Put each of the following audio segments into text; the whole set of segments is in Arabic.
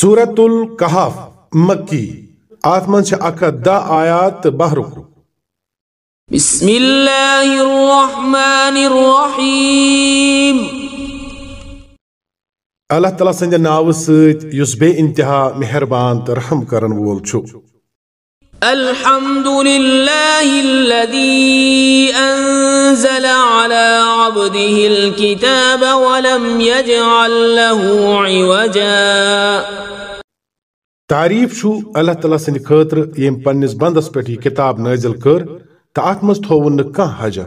سورت القحف مکی۔ آت من چھ اکھ دا آیات بہرکو بسم اللہ الرحمن الرحیم۔ اللہ تعالیٰ سندے ناو سیت یس بے انتہا مہربان ترحم کرن وولچو الحمد لله الذي أنزل على عبده الكتاب ولم يجعل له عوجا. تعریف چھُ اللہ تعالیٰ سٕنٛدِ خٲطرٕ ییٚمۍ پننِس بنٛدس پٮ۪ٹھ کِتاب نٲزِل کٔر تہٕ اتھ تھووُن نہٕ کانٛہہ حجر.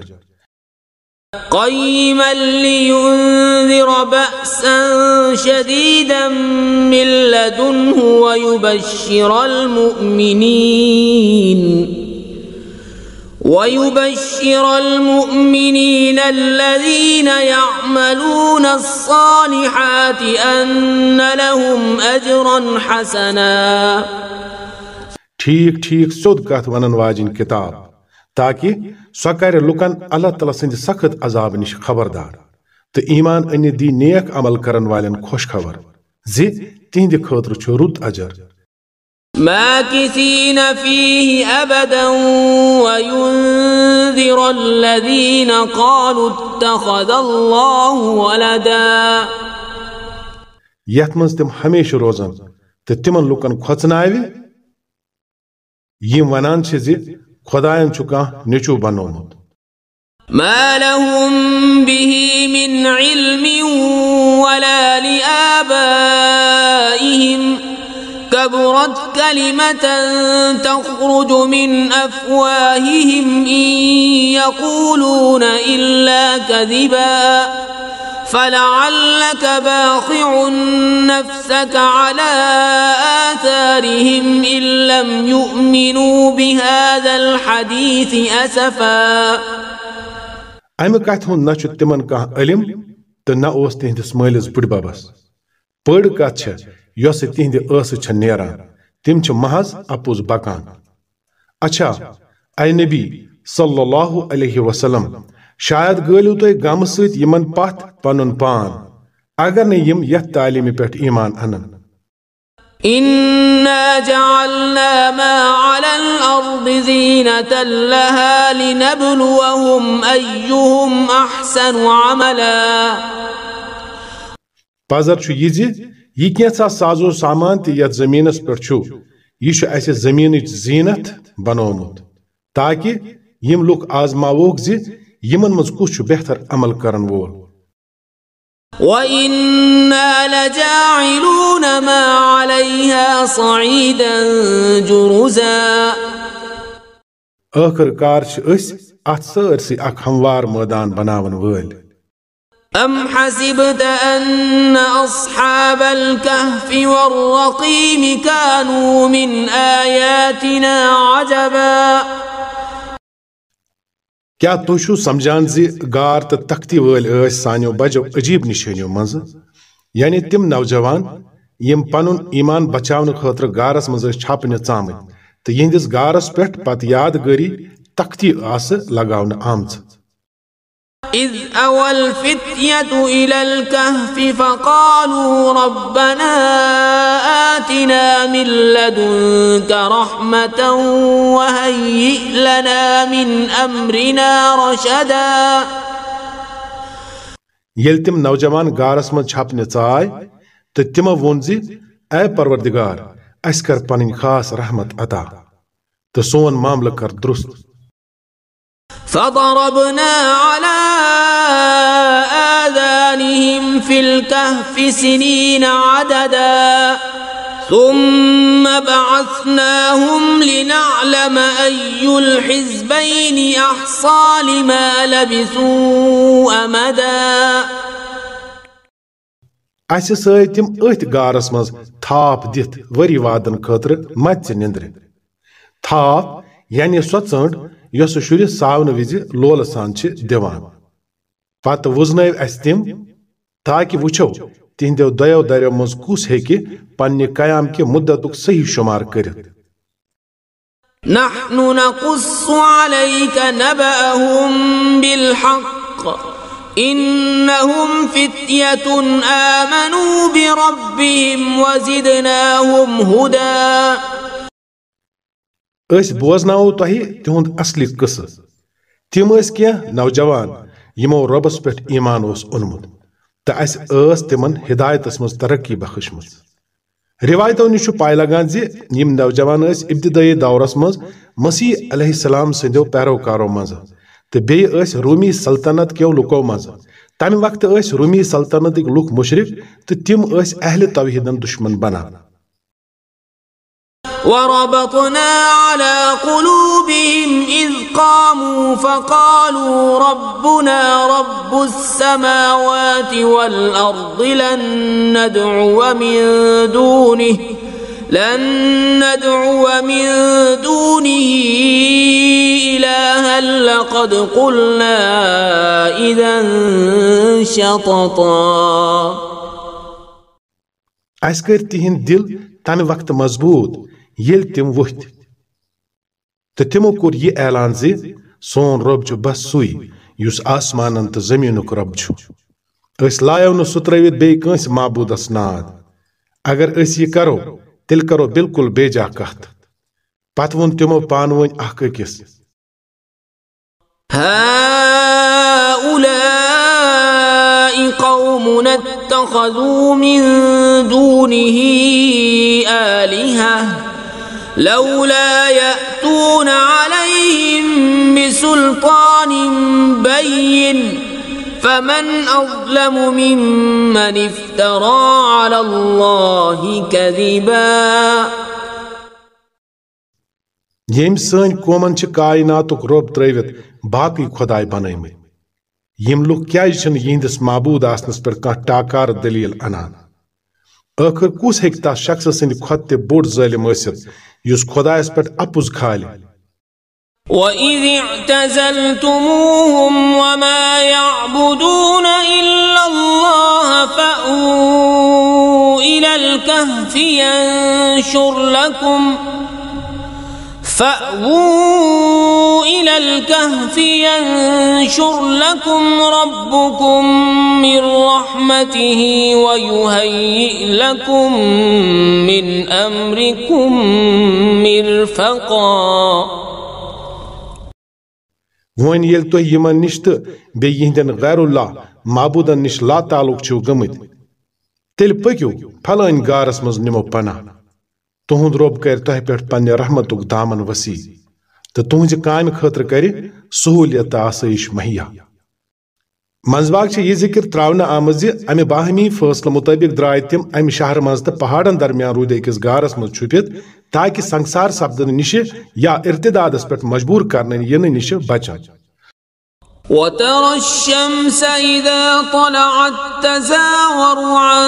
قيما لينذر بأسا شديدا من لدنه ويبشر المؤمنين ويبشر المؤمنين الذين يعملون الصالحات أن لهم أجرا حسنا. ٹھیک ٹھیک سیوٚد کتھ ونن واجن کتاب تاکہ سو کر لکن اللہ تعالیٰ سند سخت عذاب نش خبردار تو ایمان ان دی نیک عمل کرن والن خوش خبر زی تہند خاطر چھ رت اجر ماكثين فيه أبدا وينذر الذين قالوا اتخذ الله ولدا. یتھ منز تم ہمیشہ روزن تہ تمن لوکن کھوژناوِ یم ونان زِ خدایان چھُ کانٛہہ نیٚچوٗ بنومُت ما لهم به من علم ولا لآبائهم. كبرت كلمة تخرج من أفواههم إن يقولون إلا كذبا. فلعلك باخع نفسك على آثارهم إن لم يؤمنوا بهذا الحديث أسفا. امہ کتھ ہُنٛد نہ تِمن کانٛہہ علم تہٕ نہ اوس تِہنٛدِس مٲلِس بٕڈببس پٔڑ کتھ چھےٚ یۄسہٕ تِہنٛدِ ٲسہٕ چھےٚ نیران تِم چھِ محض اپُز بکان اچھا اے نبی صلی اللہ علیہ وسلم شاید گلیو تھی غم یمن پت پن پان اگر نم یت تعلیم پہ ایمان انن۔ جعلنا ما على لها لنبلوهم عملا۔ پزر چھو یہ زی یہ سازو سامان تی یت زمینس پر چھو یہ چھو ایسے زینت بنوت تاکہ یم لوگ آزماوک زی یمن منٛز کُس چھُ بہتر عمل کرن وول وإنا لجاعلون ما عليها صعيدا جرزا. ٲخٕر کار چھِ أسۍ اتھ سٲرسٕے اکھ ہموار مٲدان بناون وٲلۍ أم حسبت أن أصحاب الكهف والرقيم كانوا من آياتنا عجبا؟ کیا تُہۍ چھُو سمجھان زِ گار تہٕ تختی وٲلۍ ٲسۍ سانیو بجو عجیب نشٲنیو منٛزٕ؟ یعنی تِم نوجوان، یِم پنُن ایمان بچاونہٕ خٲطرٕ گارس منٛز ٲسۍ چھاپنہِ ژامٕتۍ، تہٕ یِہنٛدِس گارس پٮ۪ٹھ پتہٕ یادگٲری تختی آسہٕ لگاونہٕ آمژٕ۔ إذ أوى الفتية إلى الكهف فقالوا ربنا آتنا من لدنك رحمة وهيئ لنا من أمرنا رشدا. ییٚلہِ تِم نوجوان گارس منٛز چھپنہِ ژاے تہٕ تِمو ووٚن اے پروردگار اَسہِ کر پنٕنۍ خاص رحمت عطا تہٕ سون معاملہٕ کر درست. فضربنا على آذانهم في الكهف سنين عددا. ثم بعثناهم لنعلم أي الحزبين أحصى لما لبثوا أمدا. اسہِ سۭتۍ تِم أتھۍ گارس منٛز تھاپ دِتھ ؤری وادن خٲطرٕ مژِ نِندرِ تھاپ یعنی سۄ ژٔنٛڈ یۄس شُرِس ساونہٕ وِزِ لولہٕ سان چھِ دِوان۔ پتہٕ وُزنٲو اسہِ تِم تاکہِ وٕچھو تِہنٛدیو دۄیو دریو منٛز کُس ہیٚکہِ پننہِ قیام کہِ مُدتُک صحیح شُمار کٔرِتھ۔ نحن نقص عليك نبأهم بالحق، إنهم فتية آمنوا بربهم وزدناهم هدى۔ اس بوزناو تہی تہند اصلی قصہ۔ تم اس کیا نوجوان، یمو ربس پہ ایمان اس انمت تا اس اس تمن ہدایت اس مز ترقی بخشمت روایتو نش پائی لگان زی یم نوجوان اس ابتدائی دورس مز مسیح علیہ السلام سندیو پیروکارو مز تو بی اس رومی سلطنت کیو لکو مز تم وقت اس رومی سلطنت لک مشرف تو تم اس اہل توحیدن دشمن بنانا وربطنا على قلوبهم إذ قاموا فقالوا ربنا رب السماوات والأرض لن ندعو من دونه لن ندعو من دونه إلها لقد قلنا إذا شططا. کٔرۍ تِہنٛدۍ دِل تمہِ وقتہٕ مضبوٗط. یل تم وت تو تمو کور یہ اعلان زی سون رب چھ بس سوئی یس آسمانن تو زمینک رب چھ۔ اس لایو نو سترویت بی کنس معبودس ناد۔ اگر اس یہ کرو تیل کرو بالکل بیجا کت پت ون تمو پان ون اخ اکس قومنا اتخذوا من دونه آلهة۔ لولا يأتون عليهم بسلطان بين فمن أظلم ممن افترى على الله كذبا ییٚمۍ سٲنۍ قومن چھِ کایناتُک روٚب ترٲوِتھ باقٕے خۄداے بنٲومٕتۍ یِم لُکھ کیازِ چھِنہٕ یِہنٛدِس معبوٗد آسنس پٮ۪ٹھ کانٛہہ ٹاکار دٔلیٖل اَنان ٲخٕر کُس ہیٚکہِ تتھ شخصہٕ سٕنٛدِ کھۄتہٕ تہِ بوٚڑ ظٲلِم ٲسِتھ یُس خۄدایس پٮ۪ٹھ اپُز کھالہِ وإذ اعتزلتموهم وما يعبدون فأووا إلى الكهف ينشر لكم ربكم من رحمته ويهيئ لكم من أمركم مرفقا. وۄنۍ ییٚلہِ تۄہہِ یِمن نِش تہٕ بیٚیہِ یِہنٛدٮ۪ن غیر اللہ معبوٗدن نِش لا تعلق چھِو گٔمٕتۍ تیٚلہِ پٔکِو پھلٲنۍ گارس منٛز تہد رب کر تہ پہ پنہ رحمت دامن وسیع تو تہذ کام خاطر کر سہولیت تو آسائش مہیا۔ منزباگ یہ ذکر تراؤن آمت امہ باہمی فیصلہ مطابق درائے تم امہ شہر مز تو پہاڑن درمیان رود اکس گارس مز چھپت تاکہ سنسار سپدن نش یا ارتدادس پہ مجبور کرنے یہ نش بچان۔ وترى الشمس إذا طلعت تزاور عن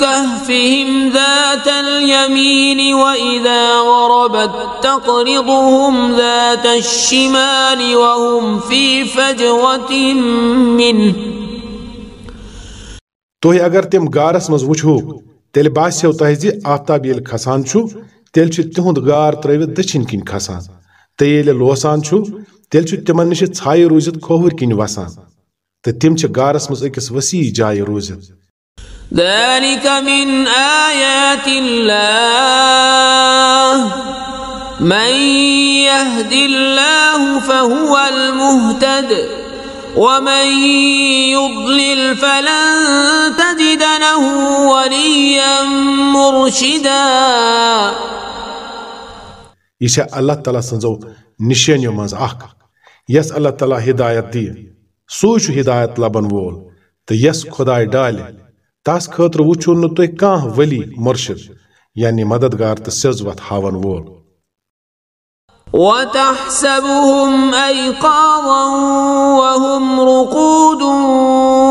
كهفهم ذات اليمين وإذا غربت تقرضهم ذات الشمال وهم في فجوة منه. تُہۍ اگر تِم غارس منٛز وٕچھوُکھ تیٚلہِ باسیو تۄہہِ آفتاب ییٚلہِ کھسان چھُ تیٚلہِ چھُ تِہُنٛد غار ترٲوِتھ دٔچھِنۍ کِنۍ کھسان۔ تہٕ لوسان چھُ تیٚلہِ چھُ تِمن نِش ژھایہِ روٗزِتھ کھووُرۍ کِنۍ وسان تہٕ تِم چھِ غارس منٛز أکِس وسیع جایہِ روٗزِتھ ذلك من آيات الله. من يهد الله فهو المهتد. ومن يضلل فلن تجد له وليا مرشدا. یہِ چھےٚ اللہ تعالیٰ سٕنٛزو نِشٲنیو منٛز اکھ یس اللہ تعالیٰ ہدایت دِیہِ۔ سُے چھُ ہدایت لبن وول۔ تہٕ یس خۄداے ڈالہِ تس خٲطرٕ وٕچھُن نہٕ تُہۍ کانٛہہ ؤلی مُرشِد یعنی مددگار تہٕ سیٚز وتھ ہاون وول۔ وتحسبهم ايقاظا وهم رقود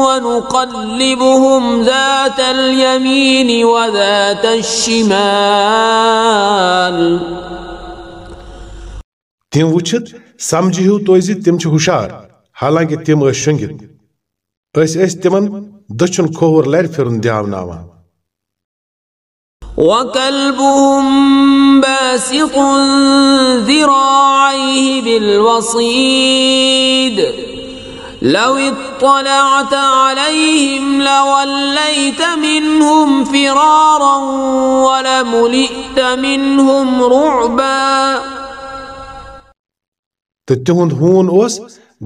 ونقلبهم ذات اليمين وذات الشمال۔ تِم وٕچھِتھ سمجھِو تُہۍ زِ تِم چھِ ہُشار حالانکہِ تِم ٲسۍ شۄنٛگِتھ أسۍ ٲسۍ تِمن دٔچھُن کھووُر لرِ پھِرُن دیاوناوان وكلبهم باسط ذراعيه بالوصيد لو اطلعت عليهم لوليت منهم فرارا ولملئت منهم رعبا. تہٕ تِہُنٛد ہوٗن اوس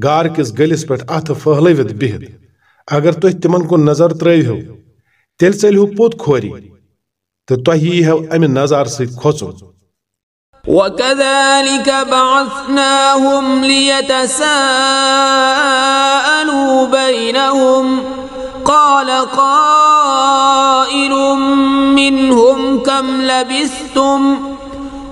گار کِس گٔلِس پٮ۪ٹھ اَتھٕ پھٔہلٲوِتھ بِہِتھ۔ اگر تُہۍ تِمن کُن نظر ترٛٲوِو تیٚلہِ ژٔلِو پوٚت کھوری تہٕ تۄہہِ ییٖہو اَمہِ نظارٕ سۭتۍ کھوژُن وكذلك بعثناهم ليتساءلوا بينهم قال قائل منهم كم لبثتم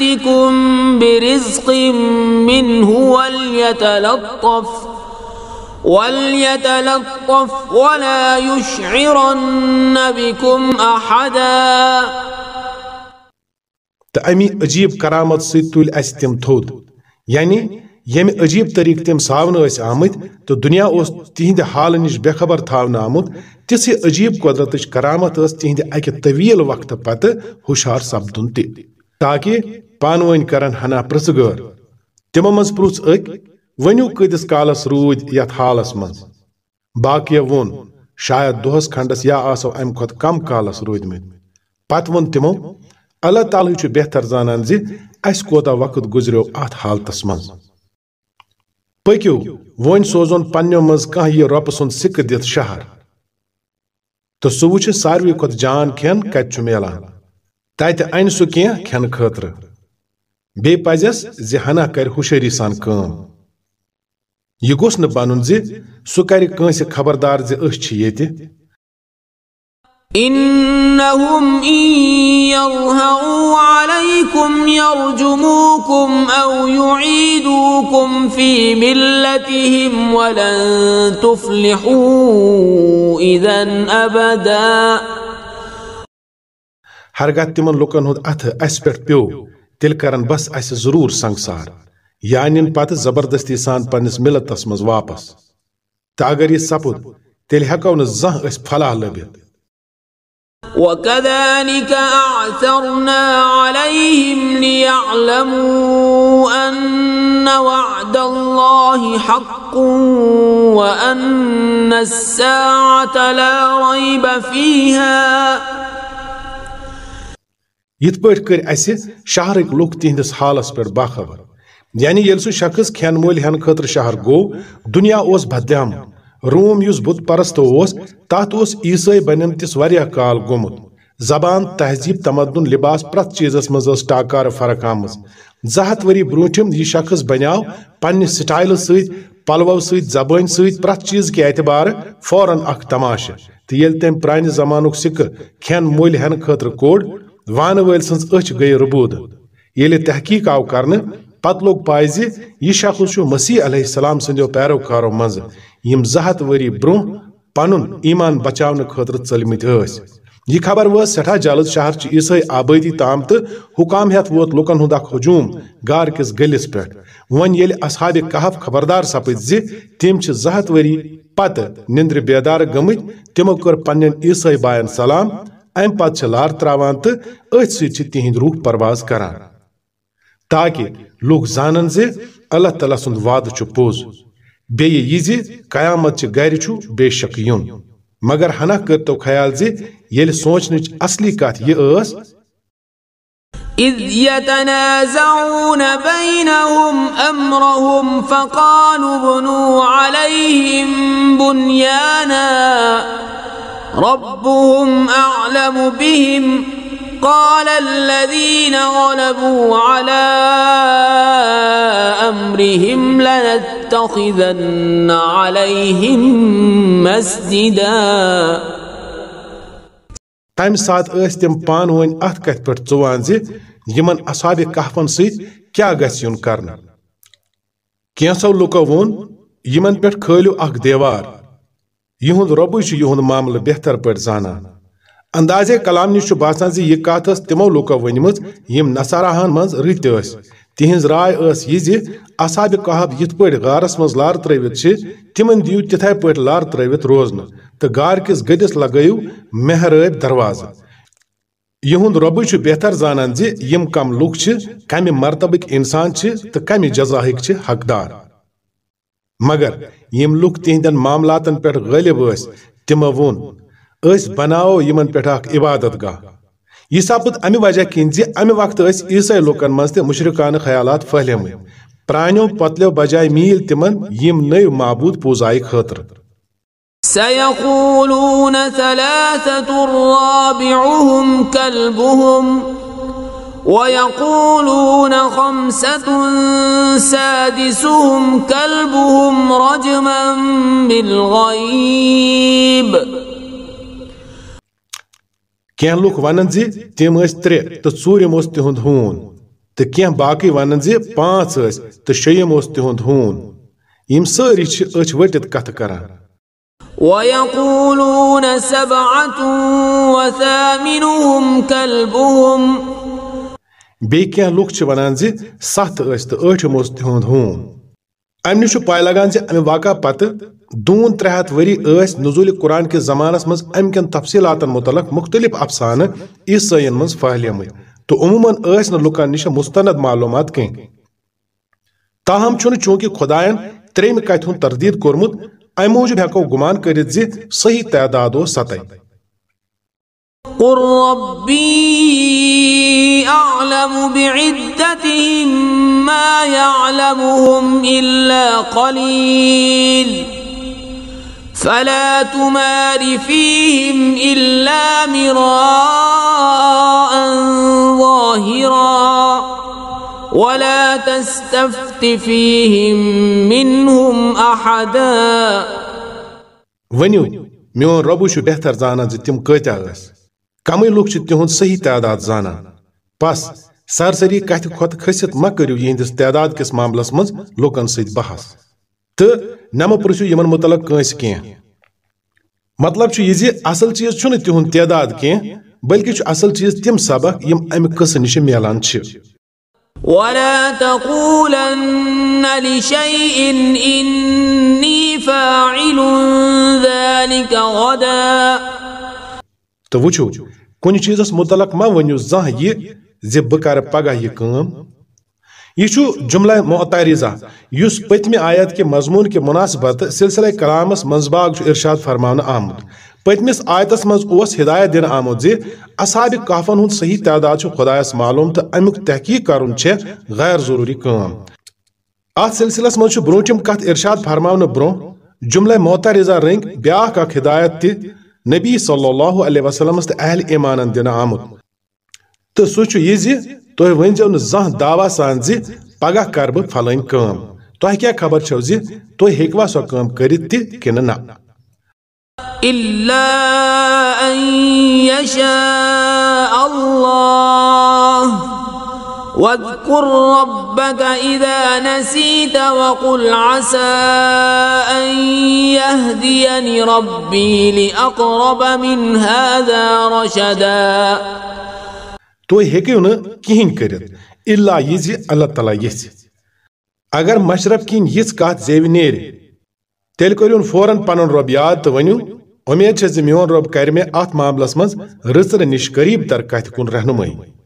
فلياتكم برزق منه وليتلطف وليتلطف ولا يشعرن بكم أحدا. امی عجیب کرامت سۭتۍ تُلۍ اَسہِ تِم تھوٚد یعنی ییٚمہِ عجیب طریقہٕ تِم ساونہٕ ٲسۍ آمٕتۍ تہٕ دُنیا اوس تِہنٛدِ حالہٕ نِش بےخبر تھاونہٕ آمُت تِژھے عجیب قۄدرتٕچ کرامت ٲس تِہنٛدِ اکہِ طویل وقتہٕ پتہٕ ہُشار سپدُن تہِ تاکہِ پانہ ون کرن ہنا پرژ گار تمو مز پرژھ اک ونو کتس کالس رود یت حالس من باقی وون شاید دہس کھنڈس یا آسو ام کھت کم کالس رود مت پت وون تمو، اللہ تعالی چھ بہتر زانان زی اس کوتا وقت گزریو ات حالتس من پکیو وون سوزون پنیو مز کان یہ رپ سن سک دت شہر. تو سو وچھ ساروی کھت جان کھین کت چھ میلان. تتہ ان سہ کھین کھین خاطرٕ. بیٚیہِ پزٮ۪س زِ ہنا کرِ ہُشٲری سان کٲم یہِ گوٚژھ نہٕ بنُن زِ سُہ کرِ کٲنٛسہِ خبردار زِ أسۍ چھِ ییٚتہِ إنهم إن يظهروا عليكم يرجموكم أو يعيدوكم في ملتهم ولن تفلحوا إذا أبدا. ہرگاہ تِمن لُکن ہُنٛد اَتھٕ اَسہِ پٮ۪ٹھ پیوٚو تیٚلہِ کرن بس اَسہِ ضروٗر سنگسار یا نِن پتہٕ زبردستی سان پننِس مِلتس منٛز واپس. تہٕ اگر یہِ سپُد تیٚلہِ ہٮ۪کو نہٕ زانٛہہ أسۍ فلاح لٔبِتھ وكذلك أعثرنا عليهم ليعلموا أن وعد الله حق وأن الساعة لا ريب فيها یہ پہ کر اسہ شہرک لک تہندس حالس پہ باخبر یعنی یل سہ شخص کھین مول ہن خطر شہر گو دنیا اس بدیام روم اس بت پرست اس تات اس عیسائی بنن تس کال گومت زبان تہذیب تمدن لباس پرت چیزس مز ٹاکار فرق آم زہت وری بروٹم یہ شخص بنیاو پنہ سٹائل ست پلو ست زبان ست پرت چیز کے اعتبار فوراً اخ تماشہ یل تم پرانہ زمانک سکہ کھین مول ہن خطر کوڑ وانہ ول سن اچھ گئی یل تحقیق آو کرنے پت لوگ پائے زی شخص مسیح علیہ السلام سندیو پیروکارو منز یم زہت وری ایمان بچاون خاطر چلمت ٲسۍ یہ خبر وس سٹھا جلد شہر چہ عیسائی آبادی تام تو حکام ہیت ووت لکن ہند اخ ہجوم گار گلس پہ ون یل اصحاب کہف خبردار سپد زی تم نندر بیدار گمت تمو کر عیسائی باین سلام امہِ پتہٕ چھِ لار تراوان تہٕ أتھۍ سۭتۍ چھِ تِہنٛدۍ روح پرواز کران۔ تاکہِ لُکھ زانن زِ اللہ تعالیٰ سُنٛد وعدٕ چھُ پوٚز۔ بیٚیہِ یہِ زِ قیامت چہِ گرِ چھُ بے شک یُن۔ مگر ہنا کٔرتو خیال زِ ییٚلہِ سونچنٕچ اصلی کتھ یہِ ٲس، إذ يتنازعون بينهم أمرهم فقالوا ابنوا عليهم بنيانا. ربهم أعلم بهم قال الذين غلبوا على أمرهم لنتخذن عليهم مسجدا. تمہِ ساتہٕ ٲسۍ تِم پانہٕ ؤنۍ اَتھ کتھِ پٮ۪ٹھ ژُوان زِ یِمن اصحابِ کہفن سۭتۍ کیٛاہ گژھِ یُن کرنہٕ کینٛژو لُکو ووٚن یِمن پٮ۪ٹھ کھٲلِو اکھ دیوار یہد رب یہد معاملہ بہتر پہ زانا۔ انداز کلام نش باسان زی یہ کات تمو لوکو ونمت یم نصاراہن مز رت تہذ رائے اس یہ زی اصاب قحب یت پہ غارس مز لار تروت تمن دیو تتھے پہ لار تروت روزن تو گار کس گدس لگیو محرب دروازہ یہد رب بہتر زانان زی یم کم لوک کمہ مرتبک انسان تو کمہ جزاہک حقدار۔ مگر یم لوک تہندن معاملاتن پہ غلب اس تمو وون اس بناو یمن پہ اخ عبادت گاہ۔ یہ سپد امہ وجہ کن زی وقت اس عیسائی لوکن مز مشرکان خیالات پھہلم پرانیو پتلیو بجائے میل تمن یم نئی معبود پوزائی خاطر سیقولون ثلاثة رابعهم كلبهم ويقولون خمسة سادسهم كلبهم رجما بالغيب. کینٛہہ لُکھ ونان زِ تِم ٲسۍ ترٛےٚ تہٕ ژوٗرِم اوس تِہُنٛد ہوٗن۔ تہٕ کینٛہہ باقٕے ونان زِ پانٛژھ ٲسۍ تہٕ شیٚیِم اوس تِہُنٛد ہوٗن۔ یِم سٲری چھِ أچھ ؤٹِتھ کتھٕ کران ويقولون سبعة وثامنهم كلبهم بیٚیہِ کینٛہہ لُکھ چھِ ونان زِ ستھ ٲسۍ تہٕ ٲٹھِم اوس تِہُنٛد ہوٗن۔ امہِ نِش چھُ پاے لگان زِ امہِ واقع پتہٕ دوٗن ترٛےٚ ہتھ ؤری ٲسۍ نزوٗلہِ قرآن کِس زمانس منٛز امہِ کٮ۪ن تفصیٖلاتن مُتعلق مُختٔلِف افسانہٕ عیٖسٲیین منٛز پھہلیمٕتۍ۔ تہٕ عموٗمن ٲسۍ نہٕ لُکن نِش مستند معلوٗمات کینٛہہ۔ تاہم چھُنہٕ چوٗنٛکہِ خۄدایَن ترٛیٚیمہِ کتھِ ہُنٛد تردیٖد کوٚرمُت، امہِ موٗجوٗب ہٮ۪کو گُمان کٔرِتھ زِ صحیح تعداد اوس ستے۔ قل ربي أعلم بعدتهم ما يعلمهم إلا قليل فلا تمار فيهم إلا مراء ظاهرا ولا تستفت فيهم منهم أحدا ؤنِو میون رۄبُے چھُ بہتر زانان زِ تِم کمٕے لُکھ چھِ تِہُنٛد صحیح تعداد زانان۔ بس سرسری کتھِ کھۄتہٕ کھٔسِتھ مہ کٔرِو یِہنٛدِس تعداد کِس معاملس منٛز لُکن سۭتۍ بحث۔ تہٕ نہ مہ پرژھِو یِمن متعلق کٲنٛسہِ کینٛہہ۔ مطلب چھُ یہِ اصل چیٖز چھُنہٕ تِہُنٛد تعداد کینٛہہ، بلکہِ چھُ اصل چیٖز تِم سبق یِم امہِ قٕصہٕ نِش میلان چھِ۔ ولا تقولن لشيء إني فاعل ذلك غدا تو وچھو کن اس متعلق ما ونیو زہ یہ زی بکار پگا یہ کام یہ چھو جملہ معترضہ یس پتمی آیت کے مضمون کے مناسبت سلسلہ کلامس منزباغ چھ ارشاد فرمانا آمد پتمس آیتس مز اوس ہدایت دین آمد زی اصحاب کافن ہند صحیح تعداد چھو خدا اس معلوم تو امیک تحقیق کرن چھے غیر ضروری کام ات سلسلس مز چھ بروٹم کت ارشاد فرماون برون جملہ معتاریزہ رنگ بیاہ کا ہدایت تی نبی صلی اللہ علیہ وسلم تو اہل ایمان دن آمت تو سہ یہ زی تھی ونزو نہ دعوا سان زی، پگہ کر بہ فلن کم تہ کیا خبر چھو زی؟ تھی ہیکوا سو کم کرت تہ کن نہ۔ إلا أن يشاء الله۔ واذكر ربك إذا نسيت وقل عسى أن يهديني ربي لأقرب من هذا رشدا. تُہۍ ہیٚکِو نہٕ کِہیٖنۍ کٔرِتھ اِلا زِ اللہ تعالیٰ یژھِ اگر مشرف کِنۍ یِژھ کتھ زیوِ نیرِ تیٚلہِ کٔرِوُن فوراً پنُن رۄب یاد تہٕ ؤنِو اُمید چھےٚ زِ میون رۄب معاملس منٛز رٕژرٕ نِش قریٖب تر کتھِ رہنُمٲیی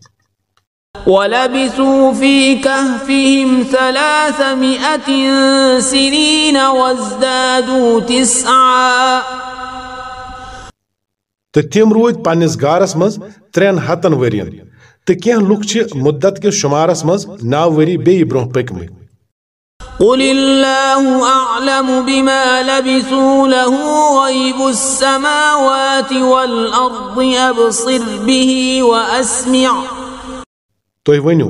ولبثوا في كهفهم ثلاثمائة سنين وازدادوا تسعا. تہٕ تِم روٗدۍ پننِس گارس منٛز ترٛٮ۪ن ہتن ؤرین تہٕ کینٛہہ لُکھ چھِ مُدت کِس شُمارس منٛز نو ؤری بیٚیہِ برونٛہہ پٔکمٕتۍ قل الله أعلم بما لبثوا له غيب السماوات والأرض أبصر به وأسمع تُہۍ ؤنِو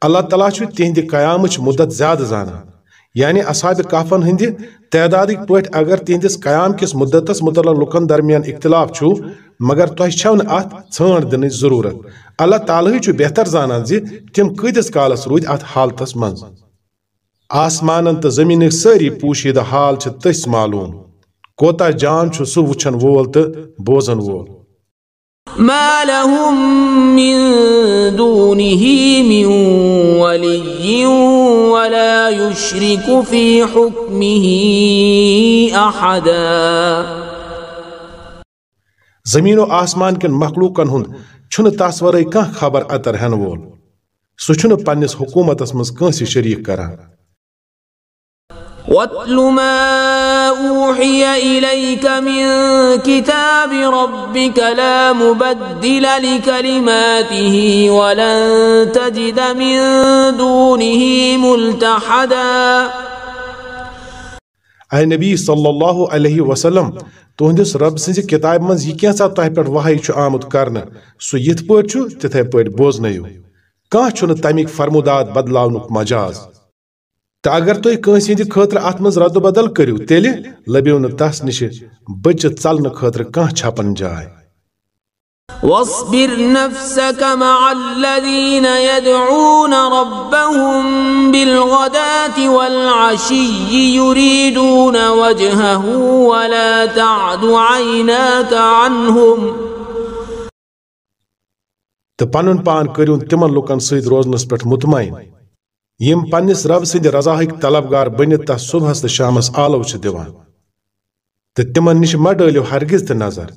اللہ تعالیٰ چھُ تِہنٛدِ قیامٕچ مُدت زیادٕ زانان۔ یعنی اصحابِ کافن ہٕنٛدِ تعدادٕکۍ پٲٹھۍ اگر تِہنٛدِس قیام کِس مُدتس متعلق لُکن درمیان اختلاف چھُ، مگر تۄہہِ چھو نہٕ اتھ ژھانٛڈ دِنٕچ ضروٗرت۔ اللہ تعالیٰ چھُ بہتر زانان زِ تِم کۭتِس کالس روٗدۍ اتھ حالتس منٛز۔ آسمانن تہٕ زٔمیٖنٕکۍ سٲری پوٗشیٖدٕ حال چھِ تٔسۍ معلوٗم۔ کوتاہ جان چھُ سُہ وٕچھن وول تہٕ بوزن وول۔ ما لهم من دونه من ولي ولا يشرك في حكمه احدا زمین و آسمان کن مخلوقن ہند، چھن تس ورٲے کانٛہہ خبر اتر ہٮ۪نہٕ وول؟ سُہ چھُنہٕ پننِس حکوٗمتس منٛز کٲنٛسہِ شریٖک کران واتل ما أوحي إليك من كتاب ربك لا مبدل لكلماته ولن تجد من دونه ملتحدا. اے نبی صلی اللہ علیہ وسلم تہندس رب سٕنزِ منٛز یہِ کینٛژھا تۄہہِ پٮ۪ٹھ وحی چھُ آمُت سُہ یِتھ پٲٹھۍ چھُ تِتھے بوزنٲیِو کانٛہہ چھُنہٕ تمیُک فرمودات بدلاونُک مجاز تہٕ اگر تُہۍ کٲنٛسہِ ہٕنٛدِ خٲطرٕ اتھ منٛز رد بدل کٔرِو تیٚلہِ لبیو تس نِش بٔچِتھ ژلنہٕ خٲطرٕ کانٛہہ چھپن جاے واصبر نفسك مع الذين يدعون ربهم بالغداة والعشي يريدون وجهه ولا تعد عيناك عنهم. تہٕ پنُن پان کٔرِو تِمن لُکن سۭتۍ روزنس پٮ۪ٹھ مطمعین یم پننس رب سٕنٛدِ رضاہٕکۍ طلبگار بٔنِتھ تس صبحس تہٕ شامس آلو چھِ دِوان. تہٕ تِمن نِش مہ ڈٲلِو ہرگز تہِ نظر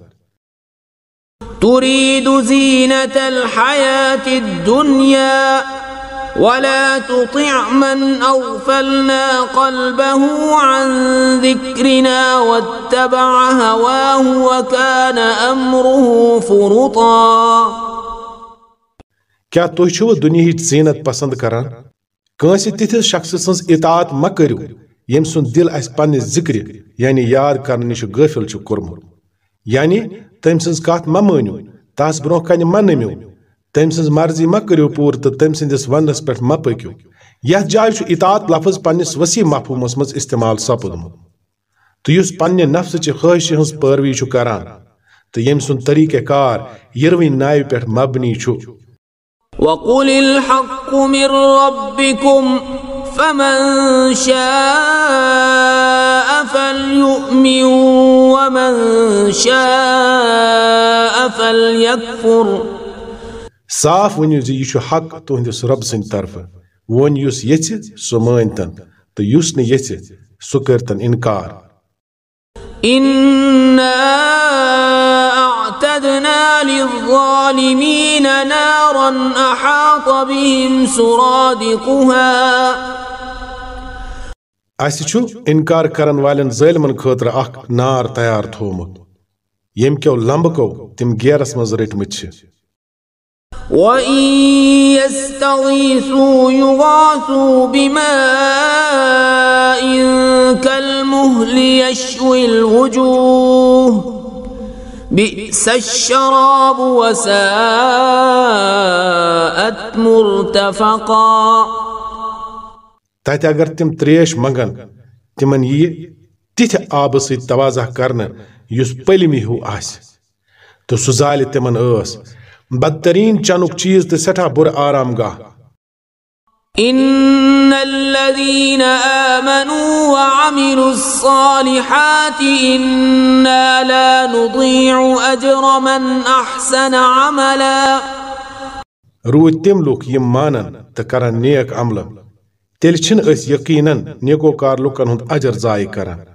تريد زينة الحياة الدنيا ولا تطع من أغفلنا قلبه عن ذكرنا واتبع هواه وكان أمره فرطا. کیٛاہ تُہۍ چھِوٕ دُنیہٕچ زیٖنت پسنٛد کران کٲنٛسہِ تِتھِس شخصہٕ سٕنٛز اطاعت مہ کٔرِو، ییٚمۍ سُنٛد دِل اَسہِ پننہِ ذِکرِ یعنی یاد کرنہٕ نِش غٲفِل چھُ کوٚرمُت۔ یعنی تٔمۍ سٕنٛز کتھ مہ مٲنِو، تس برٛونٛہہ کنہِ مہ نٔمِو۔ تٔمۍ سٕنٛز مرضی مہ کٔرِو پوٗرٕ تہٕ تٔمۍ سٕنٛدِس وننس پٮ۪ٹھ مہ پٔکِو۔ یتھ جایہِ چھُ اطاعت لفظ پننِس وسیع مفہوٗمس منٛز استعمال سپُدمُت۔ تہٕ یُس پننہِ نفسٕچہِ خٲہشہِ ہٕنٛز پٲروی چھُ کران، تہٕ ییٚمۍ سُنٛد طریٖقہ کار یِروٕنۍ ناوِ پٮ۪ٹھ مبنی چھُ وقل الحق من ربكم فمن شاء فليؤمن ومن شاء فليكفر صاف ؤنِو زِ یہِ چھُ حق سٕنٛدِ طرفہٕ وۄنۍ یُس یژھِ سُہ مٲنۍتن تہٕ یُس نہٕ یژھِ سُہ کٔرتن انکار إنا أعتدنا للظالمين نارا أحاط بهم سرادقها. اسہِ چھُ انکار کرن والٮ۪ن ظٲلمن خٲطرٕ اکھ نار تیار تھوٚومُت ییٚمہِ کیو لمبکو تِم گیرس منٛز رٔٹمٕتۍ چھِ وإن يستغيثوا يغاثوا بماء كالمهل يشوي الوجوه. بئس الشراب وساءت مرتفقا. تتہِ اگر تِم تریش منگن، تِمن ییہِ تِتھِ آبہٕ سۭتۍ توازہ کرنہٕ یُس پٔلمہِ ہیوٗ آسہِ۔ تہٕ سُہ زالہِ تِمن بدترین چنُک چیٖز تہٕ سٮ۪ٹھاہ بُرٕ آرام گاہ إن الذين آمنوا وعملوا الصالحات إنا لا نضيع أجر من أحسن عملا. روٗدۍ تِم تہٕ کرن نیک عملہٕ تیٚلہِ چھِنہٕ أسۍ یقیٖنن نیکوکار لُکن ہُنٛد أجر ضایع کران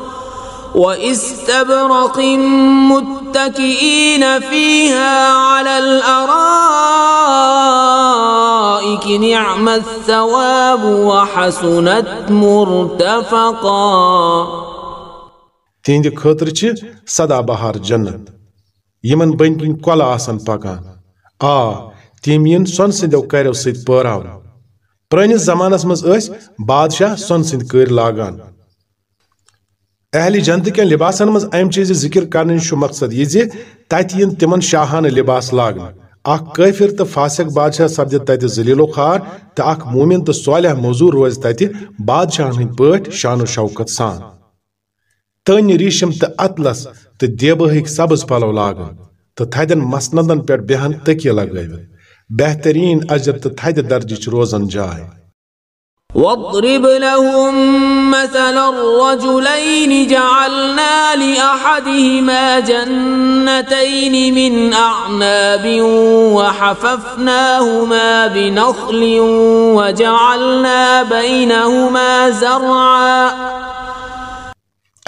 وإستبرق متكئين فيها على الأرائك نعم الثواب وحسنت مرتفقا. تِہنٛدِ خٲطرٕ چھِ سدا بہار جنت. یِمن بٔنۍ کِنۍ کۄلہٕ آسان پکان آ تِم یِن سۄنہٕ سٕنٛدیو کریو سۭتۍ پٲراونہٕ زمانس منٛز ٲسۍ بادشاہ سۄنہٕ سٕنٛدۍ کٔرۍ لاگان. اہلِ جنتہٕ کٮ۪ن لِباسن منٛز امہِ چیٖزِ ذِکر کرنہٕ مقصد یہِ زِ تتہِ یِن تِمن شاہانہٕ لِباس لاگنہٕ اخ کافر تو فاسق بادشاہ سپدِ تتہِ ذلیل و خوار تو اخ مومن تو صالح موضوع روز تتہِ بادشاہن ہٕنٛدۍ پٲٹھۍ شان و شوکت سان۔ تٔنۍ ریشم تو اطلس تو دیبہٕکۍ سبز پلو لاگن۔ تو تھدین مسندن پٮ۪ٹھ بیہن تکیہِ لگٲوِتھ بہترین اجر تو تھدِ درجٕچ روزن جاے واضرب لهم مثل الرجلين جعلنا لأحدهما جنتين من أعناب وحففناهما بنخل وجعلنا بينهما زرعا.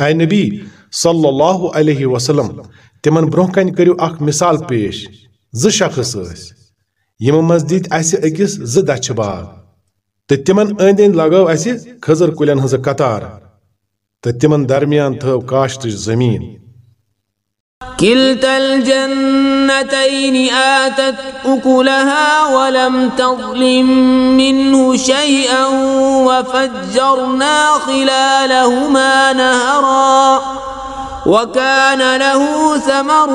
اے نبی صلی اللہ علیہ وسلم تمن برونٛہہ کنہِ کٔرِو اکھ مثال پیش زٕ شخص ٲسۍ یِمو منٛز دِتۍ اَسہِ زٕ باغ تہٕ تِمن أنٛدۍ أنٛدۍ لگٲو اَسہِ کھٔزٕر کُلٮ۪ن ہٕنٛزٕ قطار. تہٕ تِمن درمیان تھٲو کاشتٕچ زٔمیٖن كلتا الجنتين آتت أكلها ولم تظلم منه شيئا وفجرنا خلالهما نهرا. وكان له ثمر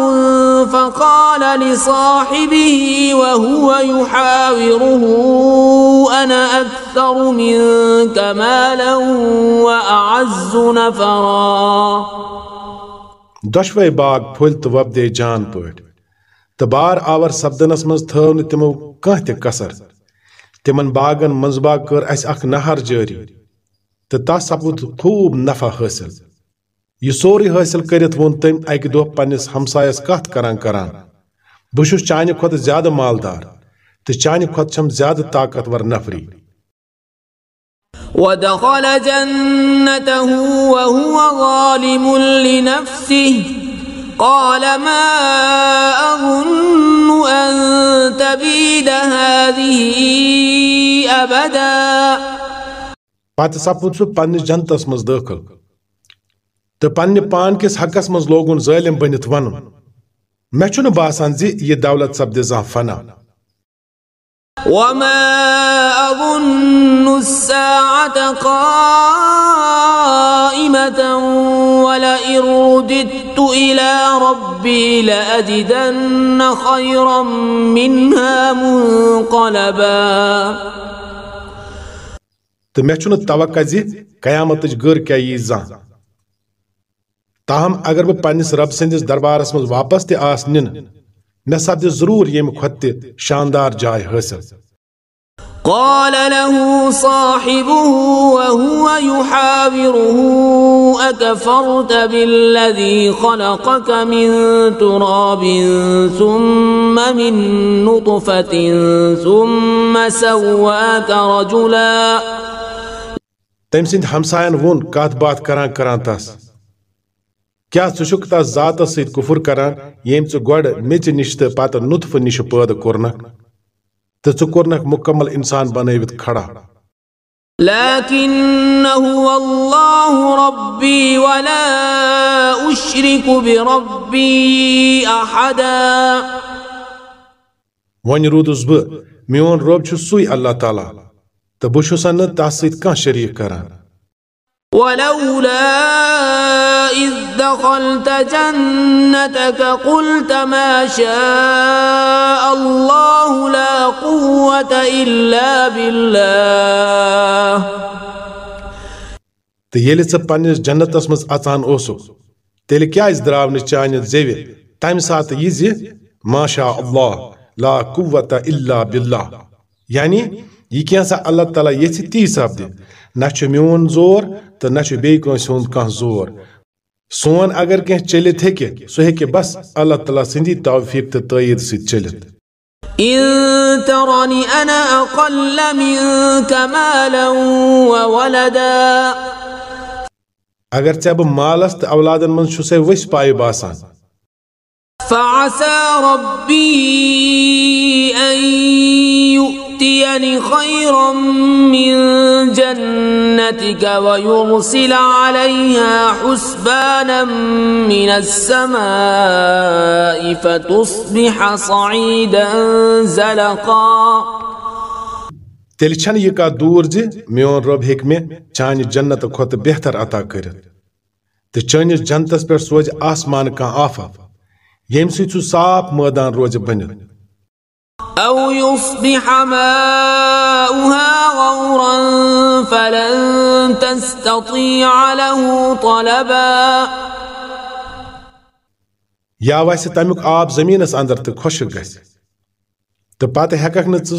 فقال لصاحبه وهو يحاوره أنا أكثر منك مالا وأعز نفرا. دۄشوے باغ پھٔلۍ وۄپدے جان پٲٹھۍ تہٕ بار آور سپدنس منٛز تھٲو تِمو کانٛہہ تہِ تِمن باغن منٛز باغ کٔر اَسہِ اکھ نہر جٲری تہٕ تس خوٗب نفع حٲصِل یہ سوری حاصل کرت وون تم اکہ دہ پنس ہمسائس کت کران کران۔ بہس چانہ کھت زیادہ مالدار تو چانہ کھت چھم زیادہ طاقتور نفری۔ ودخل جنته وهو ظالم لنفسه۔ قال ما أظن أن تبيد هذه أبدا۔ پتہ سپُد سُہ پننِس جنتس منٛز دٲخٕل۔ تہٕ پننہِ پان کِس حقس منٛز لوگُن ظٲلم بٔنِتھ ونُن مےٚ چھُنہٕ باسان زِ یہِ دولت سپدِ زانٛہہ فنا وما اظن الساعة قائمه ولئن رددت إلى ربي لاجدن خيرا منها منقلبا. مےٚ چھُنہٕ توقع زِ قیامتٕچ گر کیٛاہ یی زانٛہہ تاہم اگر بہٕ پننِس رب سٕنٛدِس دربارس منٛز واپس تہِ آس نِنہٕ مےٚ سپدِ ضروٗر ییٚمہِ کھۄتہٕ تہِ شاندار جاے حٲصِل۔ قال له صاحبه وهو يحاوره أكفرت بالذي خلقك من تراب ثم من نطفة ثم سواك رجلا۔ تٔمۍ سٕنٛدِ ہمساین ووٚن کتھ باتھ کران کران تس؟ کیا ثق ذات سید کفر کران یم چو گوڑ میچ نشت پاتا نطف نش پاد کورنک تو چو کرنک مکمل انسان بنوت کھڑا۔ لكن هو الله ربي ولا أشرك بربي أحدا۔ وان رودس بہ میون رب چو سوی اللہ تعالی تو بوشو سن تس سۭتۍ کانٛہہ شریٖک کران۔ ولولا إذ دخلت جنتك قلت ما شاء الله لا قوة إلا بالله. تہٕ ییٚلہِ ژٕ پننِس جنتس منٛز اژان اوسُکھ تیٚلہِ کیٛازِ درٛاو نہٕ چانہِ زیوِ تمہِ ساتہٕ یہِ زِ ما شاء الله لا قوة إلا بالله یعنی یہِ کینٛژھا اللہ تعالیٰ یژھِ تی سپدِ نہ چھُ میون زور تہٕ نہ چھُ بیٚیہِ کٲنٛسہِ ہُنٛد کانٛہہ زور۔ سون اگر کینٛہہ چٔلِتھ ہیٚکہِ سُہ ہیٚکہِ بس اللہ تعالیٰ سٕنٛدی توفیٖق تہٕ تٲیٖد سۭتۍ چٔلِتھ۔ إن ترني أنا أقل منك مالا وولدا۔ اگر ژےٚ بہٕ مالس تہٕ اولادن منٛز چھُسے ؤسۍ پایہِ باسان۔ فعسى ربي أن يؤتيني خيرا من جنتك ويرسل عليها حسبانا من السماء فتصبح صعيدا زلقا. تیٚلہِ چھنہٕ یہِ کتھ دوٗر زِ میون رۄب ہیٚکہِ مےٚ چانہِ جنتہٕ کھۄتہٕ بہتر عطا کٔرِتھ تہٕ چٲنِس جنتس پٮ۪ٹھ سوزِ آسمان کانٛہہ آفت ییٚمہِ سۭتۍ سُہ صاف مٲدان روزِ بٔنِتھ أو يصبح ماؤها غورا فلن تستطيع له طلبا. یا وسہِ تمیُک آب زٔمیٖنس انٛدر تہٕ خۄشک گژھِ تہٕ پتہٕ ہٮ۪ککھ نہٕ ژٕ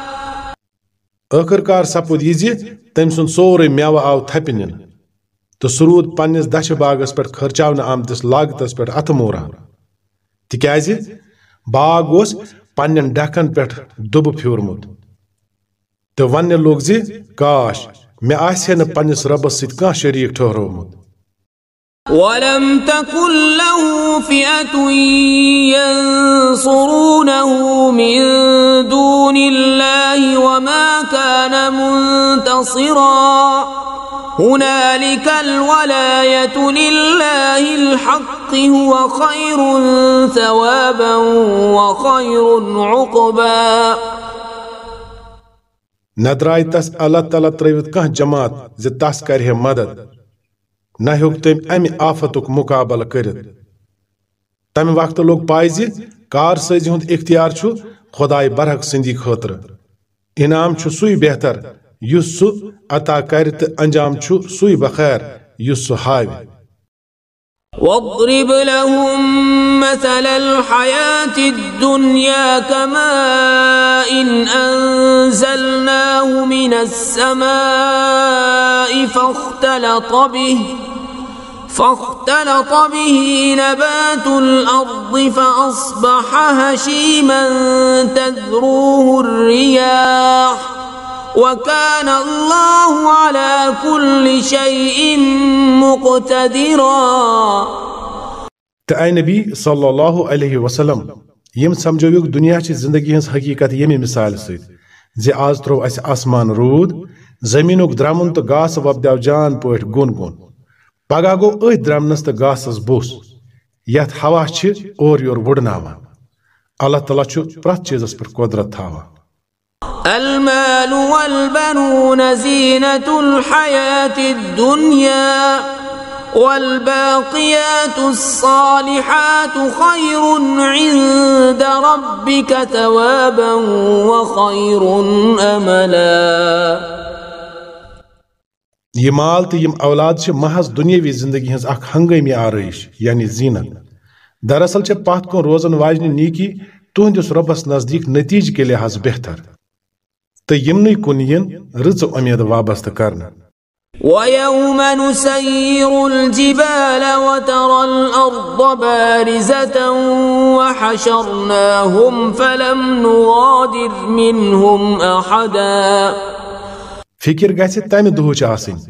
ٲخٕرکار سپُد یہِ زِ تٔمۍ سُنٛد سورُے میوٕ آو تھپہِ نِنہٕ تہٕ سُہ روٗد پننِس دچھِ باغس پٮ۪ٹھ خرچاونہٕ آمتِس لاگتس پٮ۪ٹھ اَتھٕ موران تِکیازِ باغ اوس پننٮ۪ن ڈکھن پٮ۪ٹھ دُبہٕ پھیوٗرمُت تہٕ وننہِ لوٚگ زِ کاش مےٚ آسہِ ہے نہٕ پننِس رۄبس سۭتۍ کانٛہہ شریٖک ٹھہرومُت ولم تكن له فئة ينصرونه من دون الله وما كان منتصرا. هنالك الولاية لله الحق هو خير ثوابا وخير عقبا. نہ درٛاے تس اللہ تعالیٰ ترٲوِتھ کانٛہہ جماعت زِ تس مدد. نہ ہیوٚک تٔمۍ امہِ آفتُک مُقابلہٕ کٔرِتھ تمہِ وقتہٕ لوٚگ پاے زِ کارسٲزی ہُنٛد اختیار چھُ خۄداے برحق سٕنٛدی خٲطرٕ انعام چھُ سُے بہتر یُس سُہ عطا کرِ تہٕ انجام چھُ سُے بخیر یُس سُہ ہاوِ واضرب لهم مثل الحياة الدنيا كماء إن أنزلناه من السماء فاختلط به فاختلط به نبات الأرض فأصبح هشيما تذروه الرياح. وكان الله على كل شيء مقتدرا. تہٕ اے نبی صلی اللہ علیہ وسلم یم سمجھوک دنیا چہِ زندگی ہٕنٛز حقیقت ییٚمہِ مثالہِ سۭتۍ زِ آز ترٛوو اَسہِ آسمان روٗد زٔمیٖنُک درٛمُن تہٕ گاسہٕ وۄپدیو جان پٲٹھۍ گوٚن گوٚن. پگاہ گوٚو أتھۍ درٛمنس تہٕ گاسس بوٚس یتھ ہوا اورٕ یورٕ وُڑناوان اللہ تھاوان المال والبنون زينة الحياة الدنيا والباقيات الصالحات خير عند ربك ثوابا وخير املا یہ مال تہٕ یم أولاد چھِ محض دُنیاوی زندگی ہٕنٛز اکھ ہنگٲمی آرٲیش یعنی زینت دراصل چھےٚ پتھ کُن روزن واجنہِ نیکی تُہنٛدِس رۄبس نزدیٖک نتیٖجہٕ کہِ لحاظ بہتر تہٕ یِمنٕے کُن یِن اُمید وابستہٕ کرنہٕ ويوم نسير الجبال وترى الأرض بارزة وحشرناهم فلم نغادر منهم أحدا فکر گژھِ تمہِ دۄہٕچ آسٕنۍ،